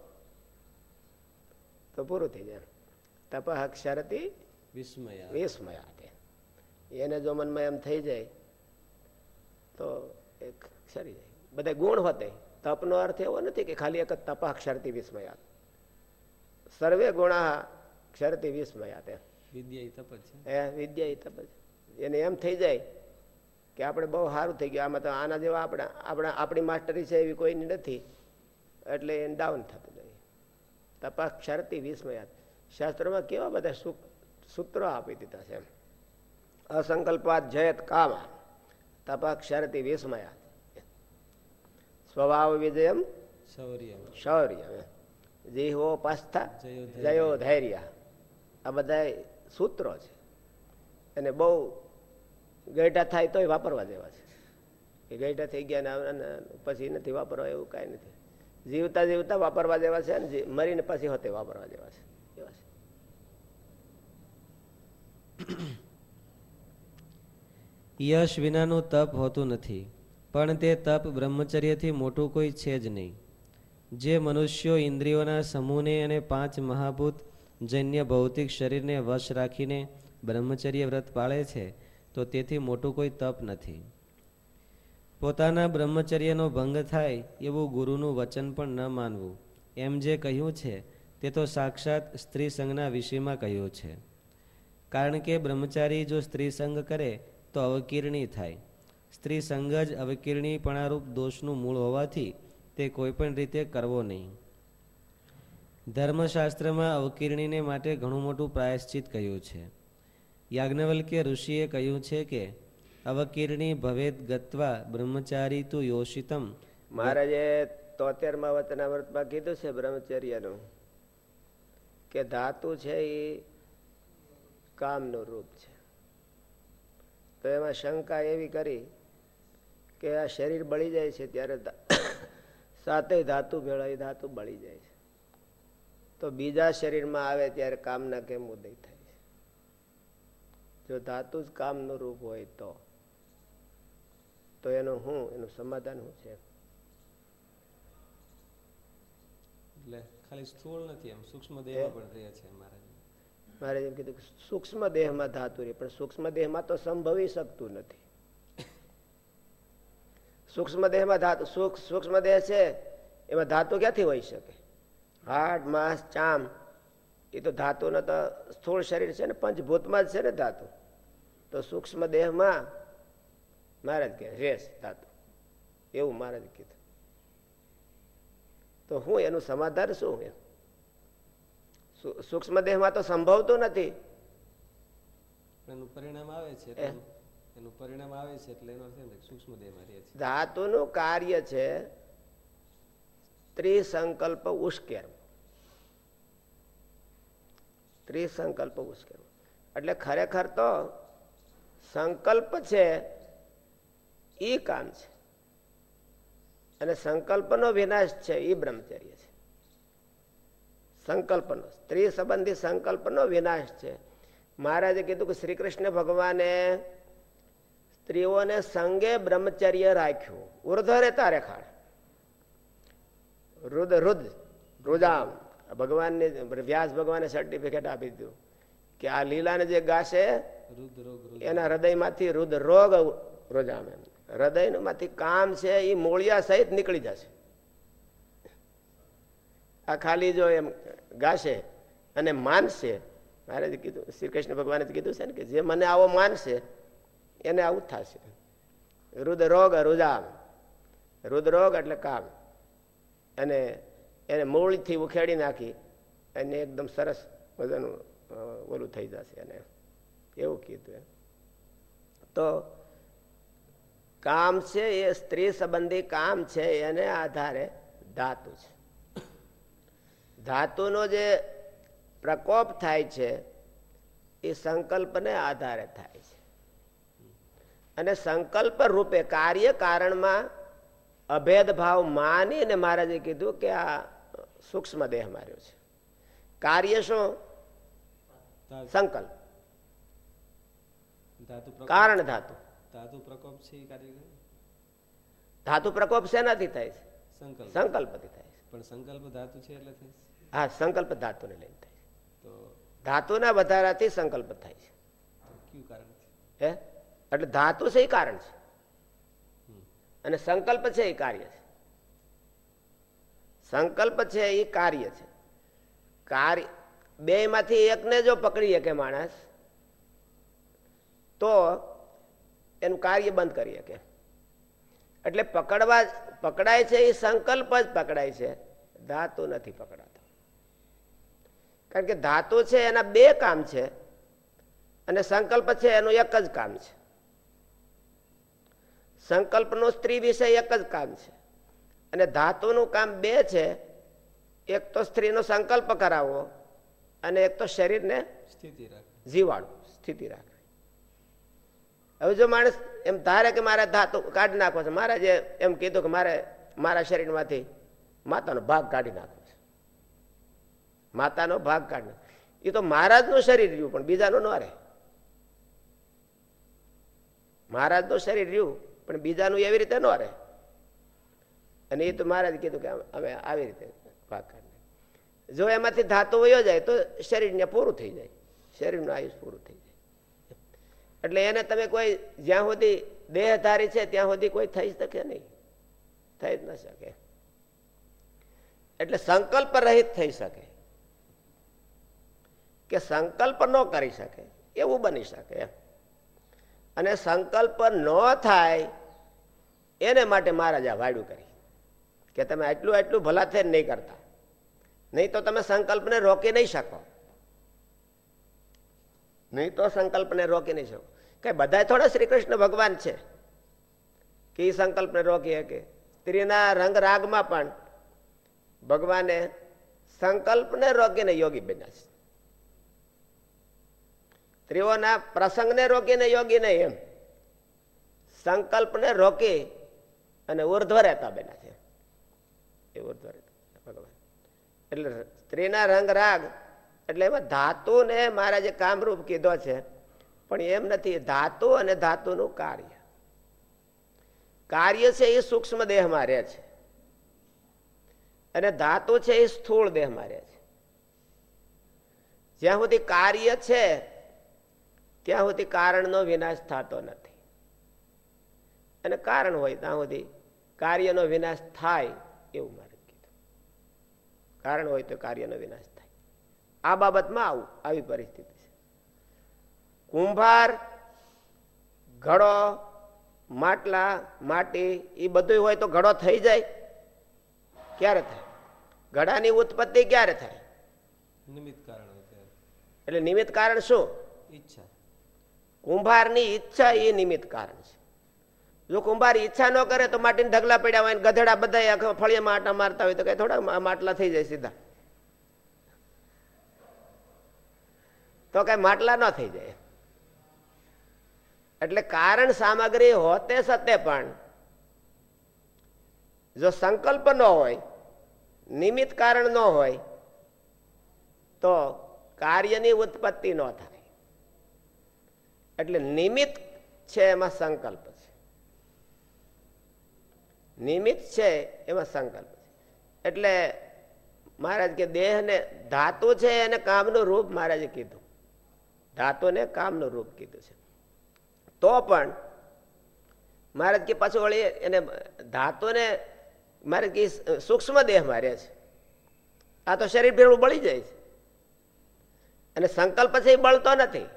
તો પૂરું થઈ જાય. તપ અક્ષરથી વિસ્મયા વિસ્મયા એને જો મનમાં એમ થઈ જાય તો એક સરી જાય. બધા ગુણ હોતે. તપનો અર્થ એવો નથી કે ખાલી એક જ તપ અક્ષરતી વિસ્મયા. સર્વે ગુણા ક્ષરતી વિસ્મયા તે વિદ્યા તપ છે. એ વિદ્યા તપ જ. એને એમ થઈ જાય કે આપણે બહુ સારું થઈ ગયું. આમાં તો આના જેવા આપણે આપણા આપણી માસ્ટરી છે એવી કોઈની નથી. એટલે એને ડાઉન થતું જાય. તપા ક્ષરતી વિસ્મયાત. શાસ્ત્રોમાં કેવા બધા સૂત્રો આપી દીધા છે અસંકલ્પાત જયત કામ. તપા ક્ષરતી વિસ્મયાત. સ્વભાવ વિજયમ શૌર્ય શૌર્ય જીહો પાસ્થા જયો ધૈર્ય. આ બધા સૂત્રો છે. અને બહુ ગઈઢા થાય તોય વાપરવા જેવા છે. એ ગઈઢા થઈ ગયા ને અને પછી નથી વાપરવા એવું કાંઈ નથી. જીવતા જીવતા વાપરવા જેવા છે અને મરીને પછી હોતે વાપરવા જેવા છે. એવા છે. યશ વિનાનું તપ હોતું નથી. પણ તે તપ બ્રહ્મચર્યથી મોટું કોઈ છે જ નહીં. જે મનુષ્યો ઇન્દ્રિયોના સમૂહને અને પાંચ મહાભૂત જન્ય ભૌતિક શરીરને વશ રાખીને બ્રહ્મચર્ય વ્રત પાળે છે, તો તેથી મોટું કોઈ તપ નથી. પોતાના બ્રહ્મચર્યનો ભંગ થાય એવું ગુરુનું વચન પણ ન માનવું. એમ જે કહ્યું છે, તે તો સાક્ષાત સ્ત્રી સંઘના વિષયમાં કહ્યું છે. કારણ કે બ્રહ્મચારી જો સ્ત્રી સંઘ કરે, તો અવકીર્ણી થાય. સ્ત્રી સંઘ જ અવકીર્ણીપણારૂપ દોષનું મૂળ હોવાથી તે કોઈપણ રીતે કરવો નહીં. ધર્મશાસ્ત્રમાં અવકીર્ણીને માટે ઘણું મોટું પ્રાયશ્ચિત કહ્યું છે. યાજ્ઞવલ્કે ઋષિએ કહ્યું છે કે, અવકીર્ણી ભવેદ ગત્વા બ્રહ્મચારી તું યોષિતમ. મહારાજે તોતેરમાં વચનામૃતમાં કીધું છે બ્રહ્મચર્યનું કે ધાતુ છે એ કામનું રૂપ છે. તો એમાં શંકા એવી કરી કે આ શરીર બળી જાય છે ત્યારે સાતે ધાતુ ભેળા ધાતુ બળી જાય છે. તો બીજા શરીરમાં આવે ત્યારે કામના કેમ ઉદય થાય છે? જો ધાતુ જ કામનું રૂપ હોય તો તો એનું હું એનું સમાધાન શું છે? એટલે ખાલી સ્થૂળ નથી એમ સૂક્ષ્મ દેહમાં પણ રહે છે મહારાજ. મારે એમ કીધું સૂક્ષ્મ દેહમાં ધાતુ રહે પણ સૂક્ષ્મ દેહમાં તો સંભવી શકતું નથી. સૂક્ષ્મ દેહમાં ધાતુ સૂક્ષ્મ દેહ છે એમાં ધાતુ ક્યાંથી હોઈ શકે? હાડ માંસ ચામ એ તો ધાતુનો તો સ્થૂળ શરીર છે ને પંચભૂતમાં જ છે ને ધાતુ. તો સૂક્ષ્મ દેહમાં મહારાજ કહે રેસ ધાતુ. એવું મહારાજ કીધું. તો હું એનું સમાધાન શું એમ? સૂક્ષ્મ દેહમાં તો સંભવતું નથી. એનું પરિણામ આવે છે એનું પરિણામ આવે છે એટલે એનો સૂક્ષ્મ દેહમાં રહે છે. ધાતુનું કાર્ય છે ત્રિસંકલ્પ ઉશ્કેર ત્રિસંકલ્પ ઉશ્કેર એટલે ખરેખર તો સંકલ્પ છે એ કામ છે. અને સંકલ્પનો વિનાશ છે એ બ્રહ્મચર્ય છે. સંકલ્પનો, સ્ત્રી સંબંધી સંકલ્પનો વિનાશ છે. મહારાજે કીધું કે શ્રી કૃષ્ણ ભગવાને સ્ત્રીઓને સંગે બ્રહ્મચર્ય રાખ્યું. ઉર્ધરે તારે ખાડ રુદ રુદ રુદામ ભગવાનને વ્યાસ ભગવાને સર્ટિફિકેટ આપી દીધું કે આ લીલાને જે ગાશે એના હૃદયમાંથી રુદ રોગ રોજામ એમ. હૃદયમાંથી કામ છે એ મૂળિયા સહિત નીકળી જશે. આ ખાલી જો એમ ગાશે અને માનશે મારે કીધું શ્રી કૃષ્ણ ભગવાને કીધું છે ને કે જે મને આવો માનશે એને આવું થશે. રુદ્રોગ રુજામ રુદ્રોગ એટલે કામ. અને એને મૂળથી ઉખેડી નાખી અને એકદમ સરસ મજાનું ઓલું થઈ જશે એને. એવું કીધું તો કામ છે એ સ્ત્રી સંબંધી કામ છે એને આધારે ધાતુ છે. ધાતુનો જે પ્રકોપ થાય છે એ સંકલ્પને આધારે થાય છે. અને સંકલ્પ રૂપે કાર્ય કારણમાં અભેદ ભાવ માની અને મહારાજે કીધું કે આ સૂક્ષ્મ દેહ માર્યો છે. કાર્ય શું? સંકલ્પ. કારણ ધાતુ. ધાતુ પ્રકોપ છે ધાતુ પ્રકોપ શેનાથી થાય છે? સંકલ્પથી થાય છે. પણ સંકલ્પ ધાતુ છે એટલે હા સંકલ્પ ધાતુને લઈને થાય છે. ધાતુ ધાતુના વધારાથી સંકલ્પ થાય છે. કયું કારણ હે? એટલે ધાતુ છે એ કારણ છે. અને સંકલ્પ છે એ કાર્ય છે. સંકલ્પ છે એ કાર્ય છે. કાર્ય બે માંથી એકને જો પકડી શકે માણસ, તો એનું કાર્ય બંધ કરી શકે. એટલે પકડવા પકડાય છે એ સંકલ્પ જ પકડાય છે. ધાતુ નથી પકડાતો. કારણ કે ધાતુ છે એના બે કામ છે અને સંકલ્પ છે એનું એક જ કામ છે. સંકલ્પનું સ્ત્રી વિષય એક જ કામ છે. અને ધાતુનું કામ બે છે. એક તો સ્ત્રીનો સંકલ્પ કરાવવો અને એક તો શરીરને જીવાડવું સ્થિતિ રાખવી. હવે જો માણસ એમ ધારે કે મારે ધાતુ કાઢી નાખવો છે મારે જે એમ કીધું કે મારે મારા શરીરમાંથી માતાનો ભાગ કાઢી નાખવો છે. માતાનો ભાગ કાઢી એ તો મહારાજનું શરીર રહ્યું પણ બીજાનું ન રહે. મહારાજનું શરીર રહ્યું પણ બીજાનું એવી રીતે ન રહે. અને એ તો મહારાજ કીધું કે અમે આવી રીતે ભાગ જો એમાંથી ધાતુ વયો જાય તો શરીરને પૂરું થઈ જાય. શરીરનું આયુષ પૂરું થઈ જાય. એટલે એને તમે કોઈ જ્યાં સુધી દેહધારી છે ત્યાં સુધી કોઈ થઈ શકે નહીં. થઈ જ ન શકે. એટલે સંકલ્પ રહિત થઈ શકે. કે સંકલ્પ ન કરી શકે. એવું બની શકે એમ. અને સંકલ્પ ન થાય, એને માટે મહારાજા વાડું કરી. કે તમે આટલું આટલું ભલા થઈને નહીં કરતા. નહીં તો તમે સંકલ્પને રોકી નહીં શકો. નહીં તો સંકલ્પને રોકી નહીં શકો. કઈ બધા થોડા શ્રી કૃષ્ણ ભગવાન છે. કે એ સંકલ્પને રોકી શકે. સ્ત્રીના રંગ રાગમાં પણ ભગવાને સંકલ્પને રોકીને યોગી બન્યા છે. સ્ત્રીઓના પ્રસંગને રોકીને યોગી નહીં એમ. સંકલ્પને રોકી અને ઉર્ધ્વ રહેતા બેના છે. એ ઉર્ધ્વ રહેતા ભગવાન. એટલે સ્ત્રીના રંગ રાગ, એટલે એમાં ધાતુ ને મારા જે કામરૂપ કીધો છે, પણ એમ નથી, ધાતુ અને ધાતુનું કાર્ય. કાર્ય છે એ સૂક્ષ્મ દેહમાં રહે છે. અને ધાતુ છે એ સ્થૂળ દેહમાં રહે છે. જ્યાં સુધી કાર્ય છે ત્યાં સુધી કારણનો વિનાશ થતો નથી. અને કારણ હોય ત્યાં સુધી કાર્યનો વિનાશ થાય એવું મારે કીધું. કારણ હોય તો કાર્યનો વિનાશ થાય. આ બાબતમાં આવું આવી પરિસ્થિતિ છે. કુંભાર ઘડો માટલા માટી એ બધું હોય તો ઘડો થઈ જાય. ક્યારે થાય? ઘડાની ઉત્પત્તિ ક્યારે થાય? નિમિત્ત કારણ એટલે નિમિત્ત કારણ શું? ઈચ્છા. કુંભારની ઈચ્છા એ નિમિત્ત કારણ છે. જો કુંભાર ઈચ્છા ન કરે તો માટીને ઢગલા પડ્યા હોય ગધેડા બધા ફળિયામાં આટા મારતા હોય તો કઈ થોડા માટલા થઈ જાય સીધા. તો કઈ માટલા ન થઈ જાય. એટલે કારણ સામગ્રી હોતે સતે પણ જો સંકલ્પ ન હોય, નિમિત્ત કારણ ન હોય, તો કાર્યની ઉત્પત્તિ ન થાય. એટલે નિમિત્ત છે એમાં સંકલ્પ છે. નિમિત્ત છે એમાં સંકલ્પ છે. એટલે મહારાજ કે દેહને ધાતુ છે એને કામનું રૂપ મહારાજે કીધું. ધાતુને કામનું રૂપ કીધું છે. તો પણ મહારાજ કે પાછું વળી એને ધાતુને મારે કે સૂક્ષ્મ દેહ માર્યા છે. આ તો શરીર ભેળું બળી જાય છે. અને સંકલ્પ છે એ બળતો નથી.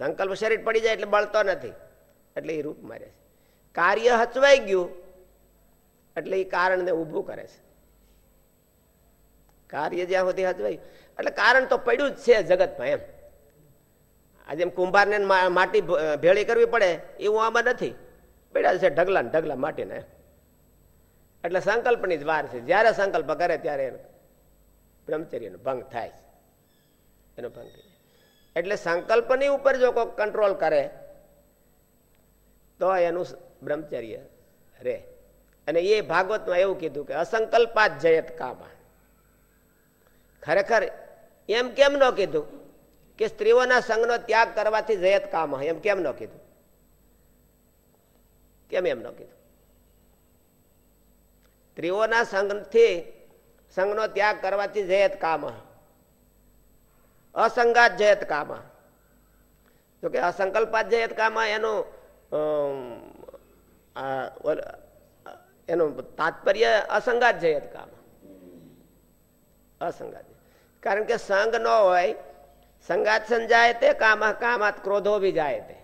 સંકલ્પ શરીર પડી જાય એટલે બળતો નથી. એટલે એ રૂપ મારે છે. કાર્ય હચવાઈ ગયું એટલે એ કારણને ઊભું કરે છે. કાર્ય જ્યાં સુધી હચવાયું એટલે કારણ તો પડ્યું જ છે જગતમાં એમ. આજે એમ કુંભારને માટી ભેળી કરવી પડે એવું આમાં નથી. પડ્યા છે ઢગલા ઢગલા માટીને. એટલે સંકલ્પની જ વાર છે. જ્યારે સંકલ્પ કરે ત્યારે બ્રહ્મચર્યનો ભંગ થાય એનો ભંગ એટલે સંકલ્પની ઉપર જો કોઈ કંટ્રોલ કરે, તો એનું બ્રહ્મચર્ય રે. અને એ ભાગવતમાં એવું કીધું કે અસંકલ્પા જ જયત કામા. ખરેખર એમ કેમ ન કીધું? કે સ્ત્રીઓના સંઘનો ત્યાગ કરવાથી જયત કામ. એમ કેમ ન કીધું? કેમ એમ ન કીધું? સ્ત્રીઓના સંઘથી સંઘનો ત્યાગ કરવાથી જયત કામ. અસંગાત જયત કામા. તો કે અસંકલ્પાત જયત કામા એનું એનું તાત્પર્ય અસંગાત જયત કામા. અસંગાત કારણ કે સંગ ન હોય, સંગાત સંજાય તે, કામા કામાત ક્રોધો બી જાય તે.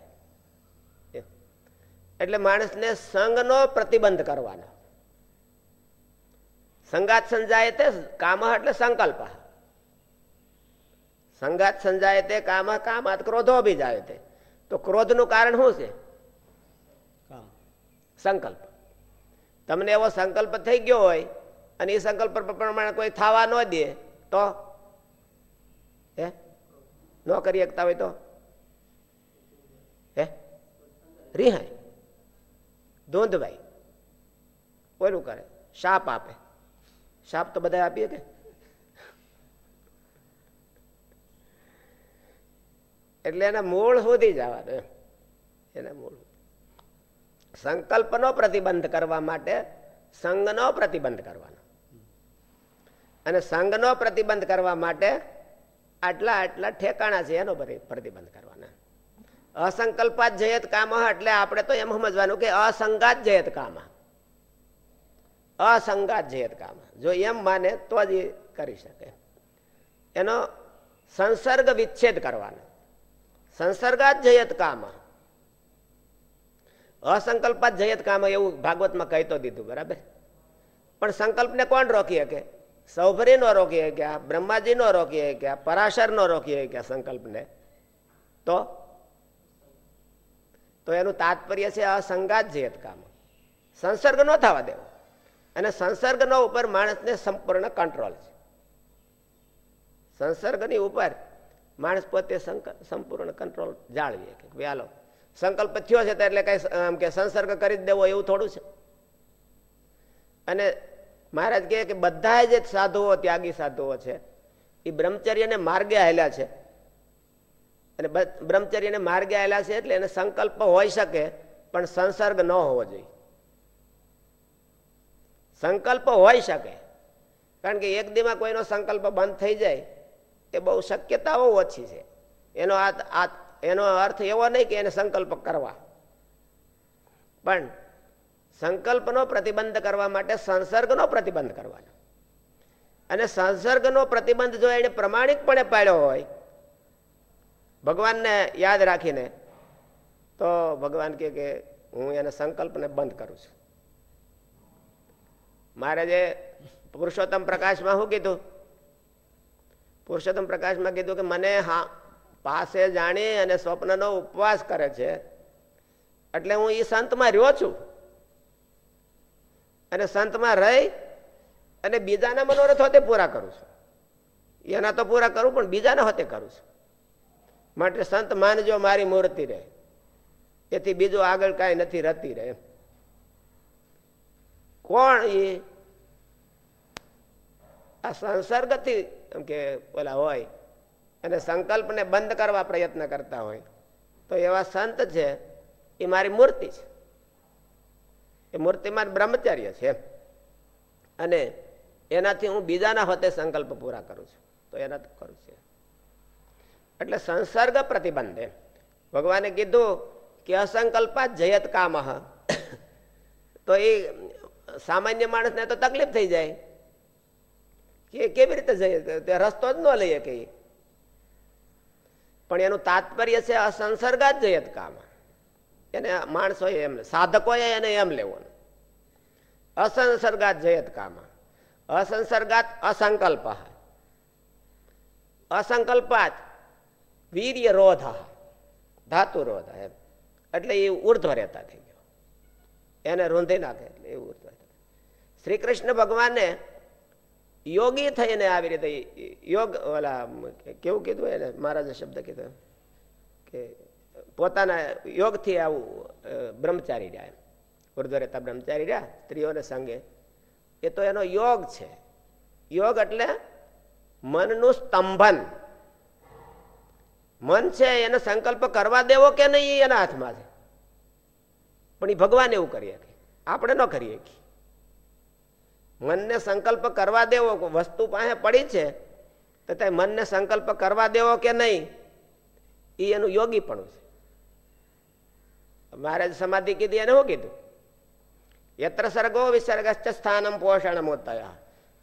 એટલે માણસને સંઘનો પ્રતિબંધ કરવાનો. સંગાત સંજાય તે, કામ એટલે સંકલ્પ. સંગાત સંજાય તે કામ કામાત ક્રોધો બી જાય તે. તો ક્રોધનું કારણ શું છે? સંકલ્પ. તમને એવો સંકલ્પ થઈ ગયો હોય અને એ સંકલ્પ પ્રમાણે કોઈ થવા ન દે તો? હે? ન કરી શકતા હોય તો? હે? રિહાય ધૂંધભાઈ. ઓલું કરે. શાપ આપે. શાપ તો બધા આપીએ કે? એટલે એના મૂળ સુધી જવાનું એના મૂળ સંકલ્પનો પ્રતિબંધ કરવા માટે સંઘનો પ્રતિબંધ કરવાનો. અને સંઘનો પ્રતિબંધ કરવા માટે આટલા આટલા ઠેકાણા છે એનો પ્રતિબંધ કરવાના અસંકલ્પાત જયત કામ એટલે આપણે તો એમ સમજવાનું કે અસંગાત જયત કામ. અસંગાત જયત કામ. જો એમ માને તો જ કરી શકે. એનો સંસર્ગ વિચ્છેદ કરવાનો. સંસર્ગાત જયત કામ. અસંકલ્પાત જયત કામ એવું ભાગવતમાં કહી તો દીધું, બરાબર? પણ સંકલ્પને કોણ રોકી શકે? સૌભરી નો રોકી શક્યા બ્રહ્માજી નો રોકી શક્યા પરાશર નો રોકી શક્યા સંકલ્પને. તો? તો એનું તાત્પર્ય છે અસંગાત જયત કામ. સંસર્ગ ન થવા દેવો. અને સંસર્ગનો ઉપર માણસને સંપૂર્ણ કંટ્રોલ છે. સંસર્ગની ઉપર માણસ પોતે સંપૂર્ણ કંટ્રોલ જાળવીએ કે હાલો. સંકલ્પ થયો છે એટલે કઈ આમ કે સંસર્ગ કરી જ દેવો એવું થોડું છે. અને મહારાજ કહે કે બધા જે સાધુઓ, ત્યાગી સાધુઓ છે એ બ્રહ્મચર્યને માર્ગે આવેલા છે. અને બ્રહ્મચર્યને માર્ગે આવેલા છે એટલે એને સંકલ્પ હોઈ શકે, પણ સંસર્ગ ન હોવો જોઈએ. સંકલ્પ હોઈ શકે. કારણ કે એક દીમાં કોઈનો સંકલ્પ બંધ થઈ જાય એ બહુ શક્યતાઓ ઓછી છે. એનો આ એનો અર્થ એવો નહીં કે એને સંકલ્પ કરવા. પણ સંકલ્પનો પ્રતિબંધ કરવા માટે સંસર્ગનો પ્રતિબંધ કરવાનો. અને સંસર્ગનો પ્રતિબંધ જો એને પ્રમાણિકપણે પાડ્યો હોય, ભગવાનને યાદ રાખીને, તો ભગવાન કે હું એને સંકલ્પને બંધ કરું છું. મારે જે પુરુષોત્તમ પ્રકાશમાં શું કીધું? પુરુષોત્તમ પ્રકાશમાં કીધું કે મને હા, પાસે જાણી અને સ્વપ્નનો ઉપવાસ કરે છે. એટલે હું એ સંતમાં રહ્યો છું. અને સંતમાં રહી અને બીજાના મનોરથ હોતે પૂરા કરું છું. એના તો પૂરા કરું પણ બીજાના હોતે કરું છું. માટે સંત માનજો મારી મૂર્તિ રહે એથી બીજું આગળ કાંઈ નથી રતી રહે કોણ એ આ સંસર્ગથી કે, ઓલા હોય. અને સંકલ્પને બંધ કરવા પ્રયત્ન કરતા હોય. તો એવા સંત છે, એ મારી મૂર્તિ છે. એ મૂર્તિમાં બ્રહ્મચર્ય છે. અને એનાથી હું બીજાના હોતે સંકલ્પ પૂરા કરું છું. તો એના કરું છું. એટલે સંસર્ગ પ્રતિબંધ ભગવાને કીધું કે અસંકલ્પા જયત કામ. તો એ સામાન્ય માણસને તો તકલીફ થઈ જાય. કે કેવી રીતે જઈએ? રસ્તો જ ન લઈએ કે પણ એનું તાત્પર્ય છે અસંસર્ગાત જયત કામ એને માણસો એમ, સાધકોએ એને એમ લેવું અસંસર્ગાત જયત કામ અસંસર્ગાત અસંકલ્પ. અસંકલ્પાત વીર્ય રોધ ધાતુ રોધ એમ. એટલે એ ઉર્ધ્વ રહેતા થઈ ગયો. એને રૂંધી નાખે એટલે એ ઉર્ધ્વ શ્રી કૃષ્ણ ભગવાને યોગી થઈને આવી રીતે યોગ, ઓલા કેવું કીધું એને? મહારાજે શબ્દ કીધો. કે પોતાના યોગથી આવું બ્રહ્મચારી રહ્યા ગુરુદ્વારે રહેતા બ્રહ્મચારી રહ્યા, સ્ત્રીઓને સંગે. એ તો એનો યોગ છે. યોગ એટલે મનનું સ્તંભન. મન છે, એને સંકલ્પ કરવા દેવો કે નહીં, એના હાથમાં છે. પણ એ ભગવાન એવું કરીએ આપણે ન કરીએ મનને સંકલ્પ કરવા દેવો વસ્તુ પાસે પડી છે, તો તે મનને સંકલ્પ કરવા દેવો કે નહીં? એ એનું યોગી પણ છે. મહારાજ સમાધિ કીધી એને શું કીધું? યત્ર સર્ગો વિસર્ગ સ્થાનમ પોષણ મોતયા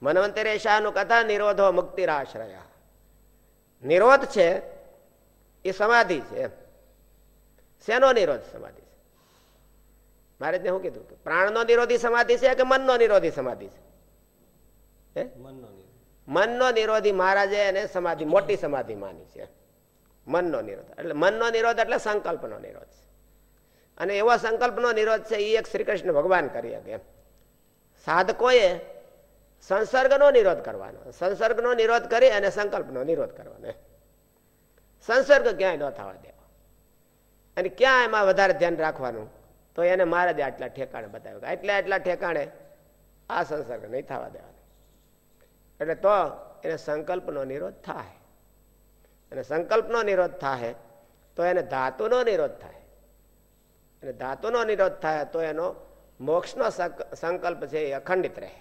મનવંતરેશાનું કથા નિરોધો મુક્તિરાશ્રય. નિરોધ છે, એ સમાધિ છે. શેનો નિરોધ? સમાધિ મહારાજને શું કીધું પ્રાણનો નિરોધી સમાધિ છે કે મનનો નિરોધી સમાધિ છે? મનનો નિરોધી. મહારાજે એને સમાધિ મોટી સમાધિ માની છે. મનનો નિરોધ. એટલે મનનો નિરોધ એટલે સંકલ્પનો નિરોધ છે. અને એવો સંકલ્પનો નિરોધ છે એ એક શ્રી કૃષ્ણ ભગવાન કરી શકે. સાધકોએ સંસર્ગનો નિરોધ કરવાનો. સંસર્ગનો નિરોધ કરી અને સંકલ્પનો નિરોધ કરવાનો. સંસર્ગ ક્યાંય ન થવા દેવો. અને ક્યાં એમાં વધારે ધ્યાન રાખવાનું? તો એને મહારાજે આટલા ઠેકાણે બતાવ્યું એટલા એટલા ઠેકાણે આ સંસર્ગ નહીં થવા દેવાનો. એટલે તો એને સંકલ્પનો નિરોધ થાય. અને સંકલ્પનો નિરોધ થાય તો એને ધાતુનો નિરોધ થાય. અને ધાતુનો નિરોધ થાય તો એનો મોક્ષનો સંકલ્પ છે એ અખંડિત રહે.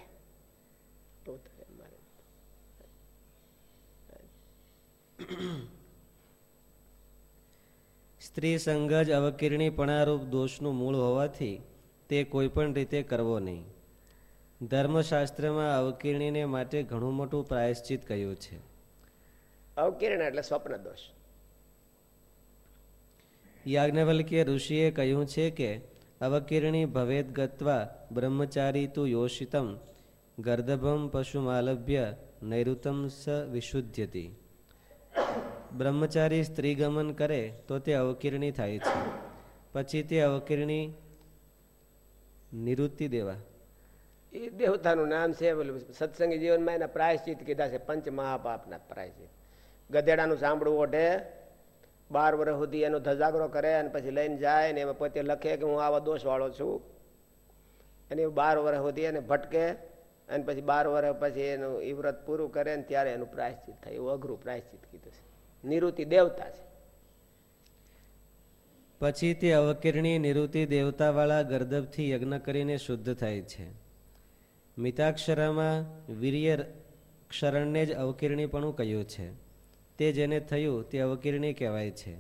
સ્ત્રી સંઘ જ અવકીર્ણીપણારૂપ દોષનું મૂળ હોવાથી તે કોઈ પણ રીતે કરવો નહીં. ધર્મશાસ્ત્રમાં અવકીર્ણીને માટે ઘણું મોટું પ્રાયશ્ચિત કહ્યું છે. અવકીર્ણ એટલે સ્વપ્ન દોષ. યાજ્ઞવલ્કીય ઋષિએ કહ્યું છે કે અવકીર્ણી ભવેદ ગત્વા બ્રહ્મચારી તું યોષિતમ ગર્દભમ પશુમાલભ્ય નૈઋતમ સ વિશુદ્ધ્યતી. બ્રહ્મચારી સ્ત્રી ગમન કરે તો તે અવકીર્ણી થાય છે. પછી તે અવકીર્ણી નિવૃત્તિ દેવા. એ દેવતાનું નામ છે સત્સંગી જીવનમાં એના પ્રાયશ્ચિત કીધા છે, પંચ મહાપાપના પ્રાયશ્ચિત. ગધેડાનું સાંભળવું ઓઢે, બાર વર્ષ સુધી એનો ધજાગરો કરે અને પછી લઈને જાય ને એમાં પોતે લખે કે હું આવા દોષ વાળો છું. અને બાર વર્ષ સુધી એને ભટકે અને પછી બાર વર્ષ પછી એનું એ વ્રત પૂરું કરે ને ત્યારે એનું પ્રાયશ્ચિત થાય, એવું અઘરું પ્રાયશ્ચિત કીધું છે. નિવૃત્તિ દેવતા છે. પછી તે અવકીર્ણી નિવૃત્તિ દેવતાવાળા ગર્દભથી યજ્ઞ કરીને શુદ્ધ થાય છે. મિતાક્ષરામાં વીર્ય ક્ષરણને જ અવકિરણીપણું કહ્યું છે. તે જેને થયું તે અવકિરણી કહેવાય છે.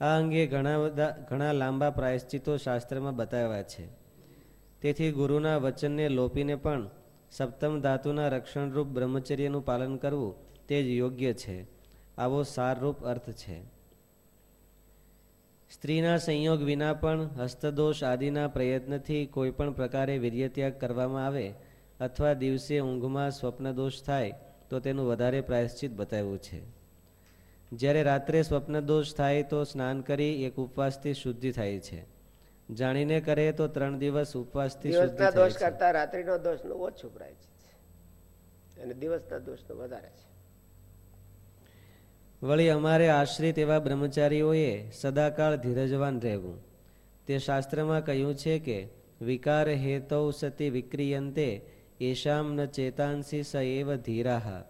આ અંગે ઘણા બધા, ઘણા લાંબા પ્રાયશ્ચિતો શાસ્ત્રમાં બતાવ્યા છે. તેથી ગુરુના વચનને લોપીને પણ સપ્તમ ધાતુના રક્ષણરૂપ બ્રહ્મચર્યનું પાલન કરવું તે જ યોગ્ય છે. આવો સારરૂપ અર્થ છે. સ્ત્રીના સંયોગ વિના પણ હસ્તદોષ આદિના પ્રયત્નથી કોઈ પણ પ્રકારે વીર્યત્યાગ કરવામાં આવે અથવા દિવસે ઊંઘમાં સ્વપ્નદોષ થાય તો તેનું વધારે પ્રાયશ્ચિત બતાવ્યું છે. જ્યારે રાત્રે સ્વપ્નદોષ થાય તો સ્નાન કરી એક ઉપવાસથી શુદ્ધિ થાય છે. જાણીને કરે તો ત્રણ દિવસ ઉપવાસથી દિવસના દોષ કરતા રાત્રિનો દોષનું ઓછું છે. અને દિવસના દોષનો વધારે છે. વળી અમારે આશ્રિત એવા બ્રહ્મચારીઓએ સદાકાળ ધીરજવાન રહેવું. તે શાસ્ત્રમાં કહ્યું છે કે, વિકાર હેતૌ સતી વિક્રિયંતે એશામ ન ચેતાંસી સ એવ ધીરાહ.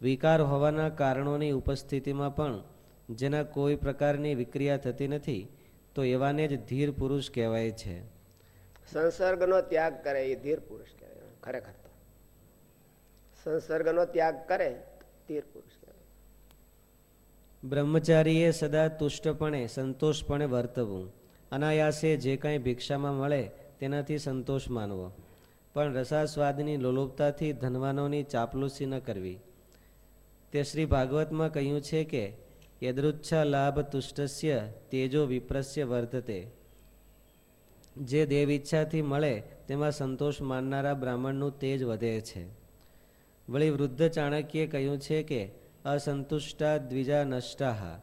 વિકાર હોવાના કારણોની ઉપસ્થિતિમાં પણ જેના કોઈ પ્રકારની વિક્રિયા થતી નથી, તો એવાને જ ધીર પુરુષ કહેવાય છે. સંસર્ગનો ત્યાગ કરે એ ધીર પુરુષ કહેવાય, ખરેખર સંસર્ગનો ત્યાગ કરે ધીર પુરુષ બ્રહ્મચારીએ સદા તુષ્ટપણે, સંતોષપણે વર્તવું. અનાયાસે જે કાંઈ ભિક્ષામાં મળે, તેનાથી સંતોષ માનવો. પણ રસાસ્વાદની લોલુપતાથી ધનવાનોની ચાપલુસી ન કરવી. તે શ્રી ભાગવતમાં કહ્યું છે કે, યદૃચ્છા લાભ તુષ્ટસ્ય તેજો વિપ્રસ્ય વર્ધતે. જે દેવ ઈચ્છાથી મળે, તેમાં સંતોષ માનનારા બ્રાહ્મણનું તેજ વધે છે. વળી વૃદ્ધ ચાણક્યે કહ્યું છે કે અસંતુષ્ટા દ્વિજા નષ્ટા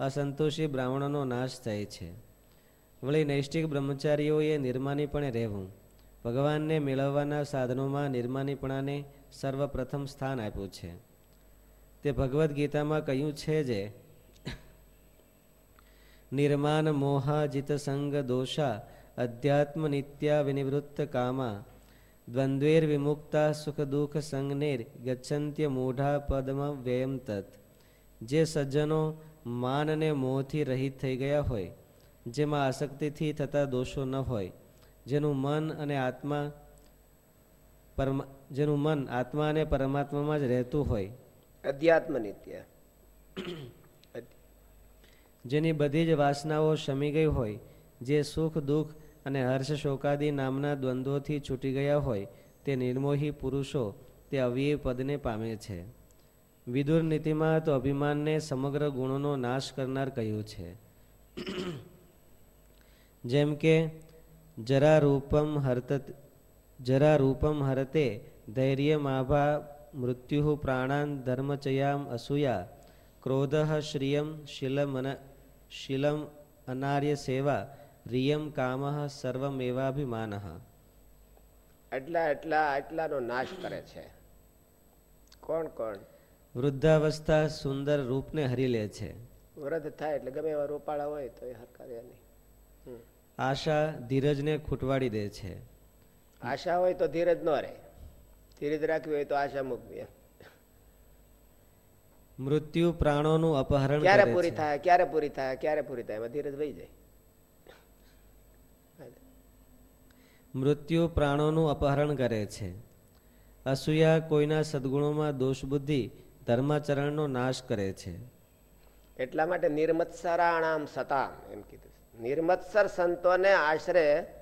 અસંતોષી બ્રાહ્મણોનો નાશ થાય છે. વળી નૈષ્ટિક બ્રહ્મચારીઓએ નિર્માનીપણે રહેવું. ભગવાનને મેળવવાના સાધનોમાં નિર્માનીપણાને સર્વપ્રથમ સ્થાન આપ્યું છે. તે ભગવદ્ ગીતામાં કહ્યું છે જે, નિર્માન મોહાજિત સંગ દોષા અધ્યાત્મ નિત્યા વિનિવૃત્ત કામા દ્વંદ્વેર વિમુક્તા સુખ દુઃખ સંજ્ઞેર ગચ્છંત્ય મૂઢા પદમાં વ્યયમ તત. જે સજ્જનો માન અને મોહથી રહિત થઈ ગયા હોય જેમાં આસક્તિથી થતા દોષો ન હોય જેનું મન અને આત્મા પરમા જેનું મન આત્મા અને પરમાત્મામાં જ રહેતું હોય. અધ્યાત્મ નિત્ય જેની બધી જ વાસનાઓ શમી ગઈ હોય જે સુખ દુઃખ અને હર્ષ શોકાદી નામના દ્વંદ્વોથી છૂટી ગયા હોય તે નિર્મોહી પુરુષો તે અવ્યય પદને પામે છે. વિદુર નીતિમાં તો અભિમાનને સમગ્ર ગુણોનો નાશ કરનાર કહ્યું છે. જેમ કે, જરા રૂપમ હરત, જરા રૂપમ હરતે ધૈર્યમાભા મૃત્યુ પ્રાણાન ધર્મચયામ અસૂયા ક્રોધ શ્રિયમ શીલમ શીલમ અનાર્ય સેવા રિયમ કામ સર્વમેવાભિમાન એટલા એટલા એટલાનો નાશ કરે છે. કોણ કોણ? વૃદ્ધાવસ્થા સુંદર રૂપને હરી લે છે. વૃદ્ધ થાય એટલે ગમે એવા રોપાળા હોય તો એ હરકારે નહીં. આશા ધીરજને ખૂટવાડી દે છે. આશા હોય તો ધીરજ ન રહે. ધીરજ રાખવી હોય તો આશા મૂકવી મૃત્યુ પ્રાણોનું અપહરણ ક્યારે પૂરી થાય? ક્યારે પૂરી થાય? ક્યારે પૂરી થાય? એમાં ધીરજ વહી જાય. મૃત્યુ પ્રાણોનું અપહરણ કરે છે. અસૂયા કોઈના સદગુણોમાં દોષ બુદ્ધિ ધર્માચરણનો નાશ કરે છે. એટલા માટે નિર્મત્સરાણામ સતા એમ કીધું નિર્મત્સર સંતોને આશરે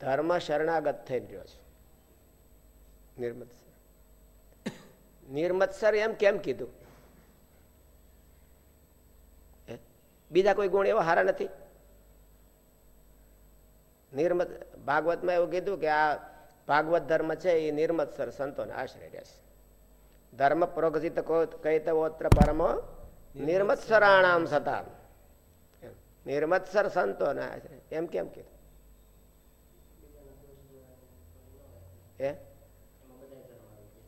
ધર્મ શરણાગત થઈ રહ્યો છે. નિર્મત્સર. નિર્મત્સર એમ કેમ કીધું? બીજા કોઈ ગુણ એવા હારા નથી? નિર્મત ભાગવતમાં એવું કીધું કે આ ભાગવત ધર્મ છે એ નિર્મત્સર સંતોને આશ્રય રહેશે. ધર્મ પ્રોગજિત કૈતવોત્ર પરમો નિર્મત્સરાણામ સતા નિર્મત્સર સંતોને આશ્રય એમ કેમ કીધું? હે?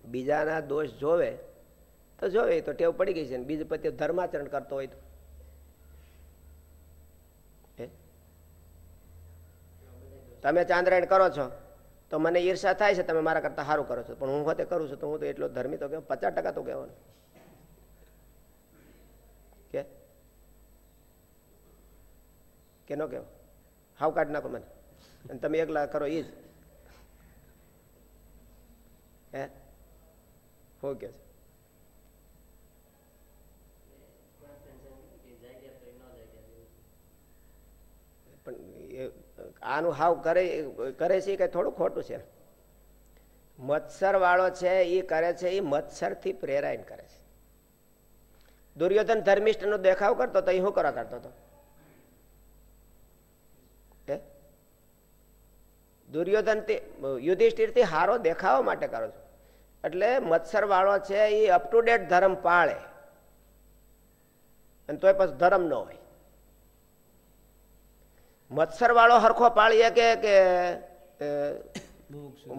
બીજાના દોષ જોવે, તો જોવે તો ટેવ પડી ગઈ છે બીજ પ્રત્યે ધર્માચરણ કરતો હોય તો. તમે ચાંદ્રાયણ કરો છો, તો મને ઈર્ષા થાય છે તમે મારા કરતાં સારું કરો છો. પણ હું હોતે કરું છું તો હું તો એટલો ધર્મી તો કેવું, પચાસ ટકા તો કહેવાનું કે? કે ન કહેવો હાવ કાઢ નાખો મને. અને તમે એકલા કરો એ જ. હે? હો કે છે. આનું હાવ કરે કરે છે કે થોડું ખોટું છે. મત્સર વાળો છે એ કરે છે, એ મત્સરથી પ્રેરાયણ કરે છે. દુર્યોધન ધર્મિષ્ઠ નો દેખાવ કરતો તો એ શું કરવા કરતો હતો? દુર્યોધનથી યુધિષ્ઠિરથી હારો દેખાવા માટે કરો છો. એટલે મત્સર વાળો છે એ અપ ટુ ડેટ ધર્મ પાળે. અને તોય પછી ધર્મ ન હોય. મત્સર વાળો હરખો પાળીએ કે કે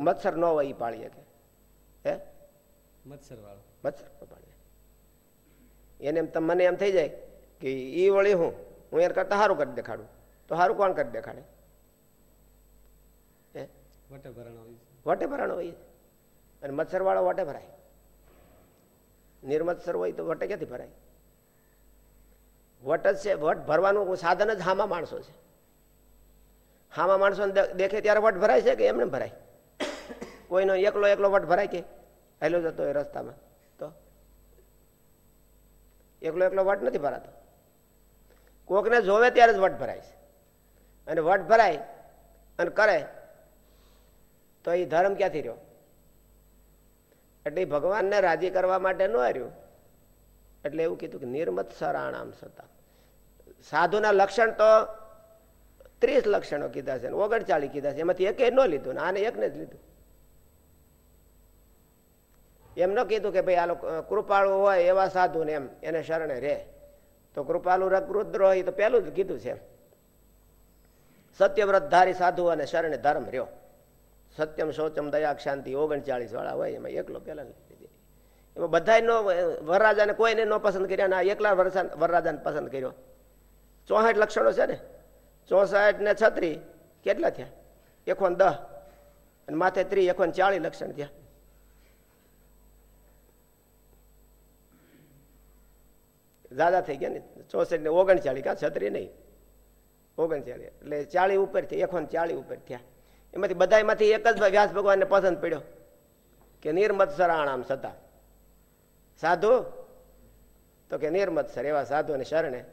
મત્સર ન હોય એ પાળીએ કે હે? મત્સર વાળો મત્સર પાળીએ એને એમ મને એમ થઈ જાય કે એ વળી હું હું એને કરતા સારું કરી દેખાડું. તો સારું કોણ કરી દેખાડે? વટે ભરાણો હોય અને મચ્છરવાળો વાળો વટે ભરાય. નિર્મત્સર હોય તો વટે ક્યાંથી ભરાય? વટ જ છે વટ ભરવાનું સાધન જ હામાં માણસો છે. હામાં માણસો દેખે ત્યારે વટ ભરાય છે કે એમને ભરાય? કોઈનો એકલો એકલો વટ ભરાય કે? હેલો જતો હોય રસ્તામાં. તો? એકલો એકલો વટ નથી ભરાતો. કોકને જોવે ત્યારે જ વટ ભરાય છે. અને વટ ભરાય અને કરે, તો એ ધર્મ ક્યાંથી રહ્યો? એટલે ભગવાનને રાજી કરવા માટે ન હાર્યું એટલે એવું કીધું કે નિર્મત સરાણામ સતા સાધુના લક્ષણ તો ત્રીસ લક્ષણો કીધા છે ઓગણચાળીસ કીધા છે. એમાંથી એકે ન લીધું આને એકને જ લીધું. એમ ન કીધું કે ભાઈ આ કૃપાળુ હોય એવા સાધુ ને એમ, એને શરણે રે. તો કૃપાલુ રુદ્ર હોય તો પેલું જ કીધું છે સત્યવ્રત ધારી સાધુ અને શરણે ધર્મ રહ્યો. સત્યમ, શૌચમ, દયા શાંતિ ઓગણચાળીસ વાળા હોય એમાં એકલો પેલા એમાં બધા નો વરરાજાને કોઈને ન પસંદ કર્યા ના એકલા વરરાજાને પસંદ કર્યો. ચોસઠ લક્ષણો છે ને? ચોસઠ ને છત્રી. કેટલા થયા? એકોન દહ અને માથે ત્રી એકોન ચાળી લક્ષણ થયા. દાદા થઈ ગયા ને? ચોસઠ ને ઓગણચાળી કાં છત્રી નહીં? ઓગણચાળીસ. એટલે ચાળી ઉપર થયા. એકોન ચાળી ઉપર થયા. એમાંથી બધામાંથી એક જ વ્યાસ ભગવાનને પસંદ પડ્યો કે નિર્મત સરાણામ સતા. સાધુ? તો કે નિર્મત્સર એવા સાધુ અને શરણે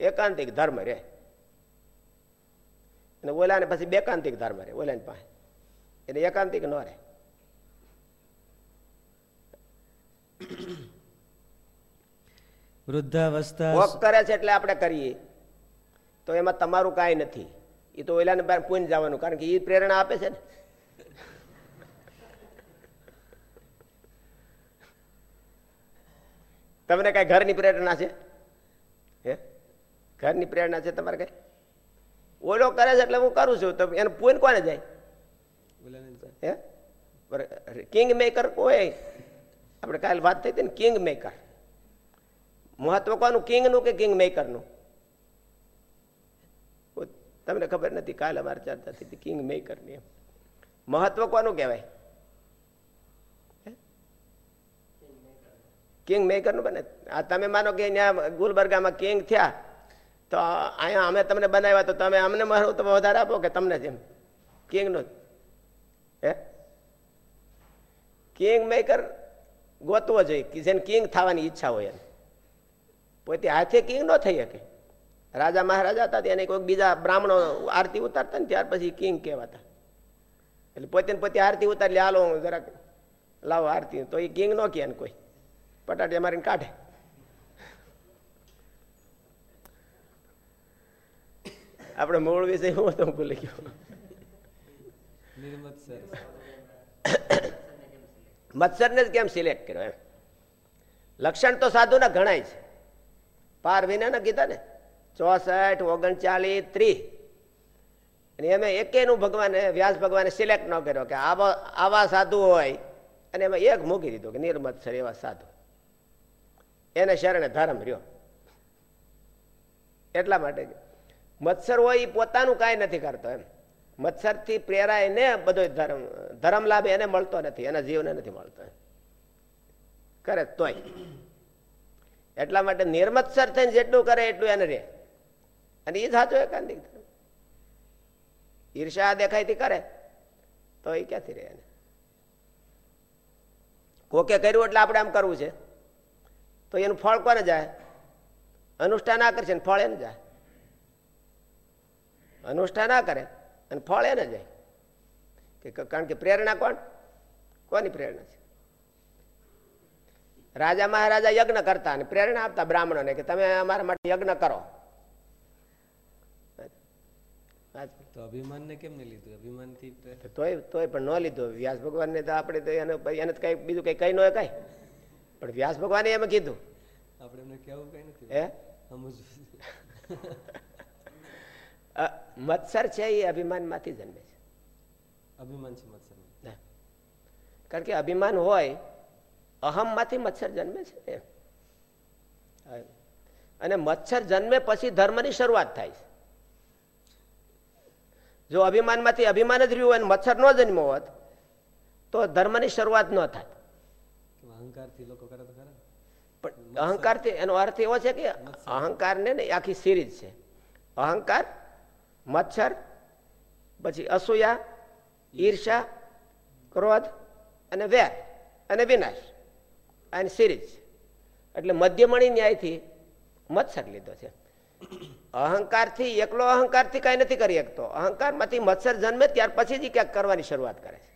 એકાંતિક ધર્મ રે અને ઓલાને પછી બેકાંતિક ધર્મ રહે ઓલાની પાસે. એને એકાંતિક ન રહે. વૃદ્ધાવસ્થા વોક કરે છે એટલે આપણે કરીએ. તો એમાં તમારું કાંઈ નથી. એ તો ઓલાને બહાર પૂન જવાનું કારણ કે એ પ્રેરણા આપે છે ને. તમને કઈ ઘરની પ્રેરણા છે? હે? ઘરની પ્રેરણા છે તમારે કઈ? ઓલો કરે છે એટલે હું કરું છું. તો એને પૂન કોને જાય? હે? કિંગ મેકર કોઈ? આપણે કાલે વાત થઈ હતી ને કિંગ મેકર મહત્વ કોનું? કિંગનું કે કિંગ મેકરનું તમને ખબર નથી કાલ અમારે ચર્ચા થઈ કિંગ મેકરની એમ. મહત્વ કોનું કહેવાય? કિંગ મેકરનું બને. આ તમે માનો કે ત્યાં ગુલબર્ગામાં કિંગ થયા. તો અહીંયા અમે તમને બનાવ્યા તો તમે અમને મારું તો વધારે આપો કે તમને જેમ. કિંગનું હે? કિંગ મેકર ગોતવો જોઈએ કે જેને કિંગ થવાની ઈચ્છા હોય એને. પોતે હાથે કિંગ ન થઈ શકે. રાજા મહારાજા હતા તેને કોઈક બીજા બ્રાહ્મણો આરતી ઉતારતા ને ત્યાર પછી કિંગ કહેવાતા. એટલે પોતે પોતે આરતી ઉતારી હાલો જરાક લાવો આરતી. તો એ કિંગ ન કહે કોઈ. પટાટિયા મારીને કાઢે. આપણે મૂળ વિષય હું હતો ભૂલી ગયો મત્સરને જ કેમ સિલેક્ટ કર્યો એમ? લક્ષણ તો સાધુના ઘણાય છે. પાર વિના કીધા ને? ચોસઠ ઓગણચાલીસ ત્રીસ. અને એમાં એકેયનું ભગવાને વ્યાસ ભગવાને સિલેક્ટ ન કર્યો કે આવા આવા સાધુ હોય. અને એમાં એક મૂકી દીધું કે નિર્મત્સર એવા સાધુ. એને શરણે ધર્મ રહ્યો. એટલા માટે મત્સર હોય એ પોતાનું કાંઈ નથી કરતો એમ. મત્સરથી પ્રેરાય ને બધો ધર્મ ધર્મ લાભ એને મળતો નથી, એના જીવને નથી મળતો. કરે તોય. એટલા માટે નિર્મત્સર થઈને જેટલું કરે એટલું એને રે. અને એ સાચો એકાંતિક ઈર્ષા દેખાયથી કરે, તો એ ક્યાંથી રહે એને? કોકે કર્યું એટલે આપણે આમ કરવું છે? તો એનું ફળ કોને જાય? અનુષ્ઠાન આકર્ષણ ફળ એને જાય? અનુષ્ઠાન ના કરે અને ફળ એને જાય. કે કારણ કે પ્રેરણા કોણ? કોની પ્રેરણા છે? રાજા મહારાજા યજ્ઞ કરતા અને પ્રેરણા આપતા બ્રાહ્મણોને કે તમે અમારા માટે યજ્ઞ કરો. તો અભિમાન કેમ નહીં લીધું? અભિમાન તોય તોય પણ ન લીધું. વ્યાસ ભગવાનને તો આપણે તો એને એને કઈ બીજું કઈ કઈ ન હોય કઈ પણ વ્યાસ ભગવાને એમ કીધું. આપણે એમને કેવું કઈ નથી. હે? સમજવું. અ, મત્સર છે એ અભિમાનમાંથી જન્મે છે. અભિમાન છે મત્સર. કારણ કે અભિમાન હોય અહમમાંથી મચ્છર જન્મે છે અને મચ્છર જન્મે પછી ધર્મની શરૂઆત થાય છે. જો અભિમાનમાંથી અભિમાન જ રહ્યું હોય અને મચ્છર ન જન્મ્યો હોત તો ધર્મની શરૂઆત ન થાય. અહંકારથી લોકો કરે તો ખરા. પણ અહંકારથી એનો અર્થ એવો છે કે અહંકારને ને એ આખી સિરીઝ છે. અહંકાર મચ્છર, પછી અસૂયા ઈર્ષા ક્રોધ અને વેર અને વિનાશ અને સિરીજ. એટલે મધ્યમણી ન્યાયથી મત્સર લીધો છે. અહંકારથી એકલો અહંકારથી કઈ નથી કરી શકતો. અહંકારમાંથી મચ્છર જન્મે ત્યાર પછી જ ક્યાંક કરવાની શરૂઆત કરે છે.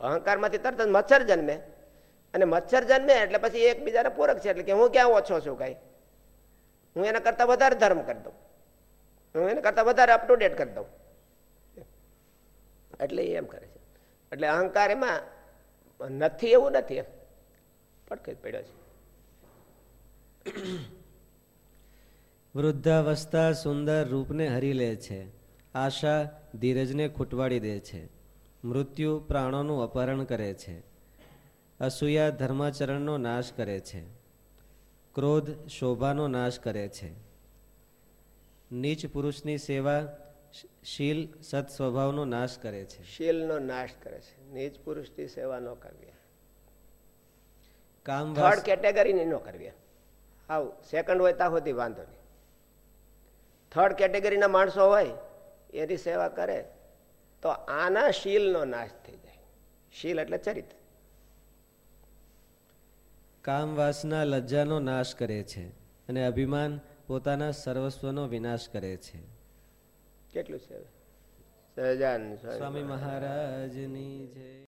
અહંકારમાંથી તરત જ મચ્છર જન્મે. અને મચ્છર જન્મે એટલે પછી એકબીજાને પૂરક છે. એટલે કે હું ક્યાં ઓછો છું કઈ? હું એના કરતા વધારે ધર્મ કરી દઉં. હું એને કરતા વધારે અપ કરી દઉં. એટલે એમ કરે છે. એટલે અહંકાર એમાં નથી, એવું નથી. એમ પડખે પડ્યો છે. વૃદ્ધાવસ્થા સુંદર રૂપને હરી લે છે. આશા ધીરજને ખૂટવાડી દે છે. મૃત્યુ પ્રાણોનું અપહરણ કરે છે. અસૂયા ધર્માચરણનો નાશ કરે છે. ક્રોધ શોભાનો નાશ કરે છે. નીચ પુરુષની સેવા શીલ સત સ્વભાવનો નાશ કરે છે. શીલનો નાશ કરે છે. નીચ પુરુષની સેવા ન કરવી. કામ થર્ડ કેટેગરીની ન કરવી. આવ સેકન્ડ હોય ત્યાં સુધી વાંધો નહીં. થર્ડ કેટેગરીના માણસો હોય એની સેવા કરે તો આના શીલનો નાશ થઈ જાય. શીલ એટલે ચરિત્ર કામ વાસના લજ્જાનો નાશ કરે છે. અને અભિમાન પોતાના સર્વસ્વનો વિનાશ કરે છે. કેટલું છે? સહજાન સ્વામી મહારાજની જય.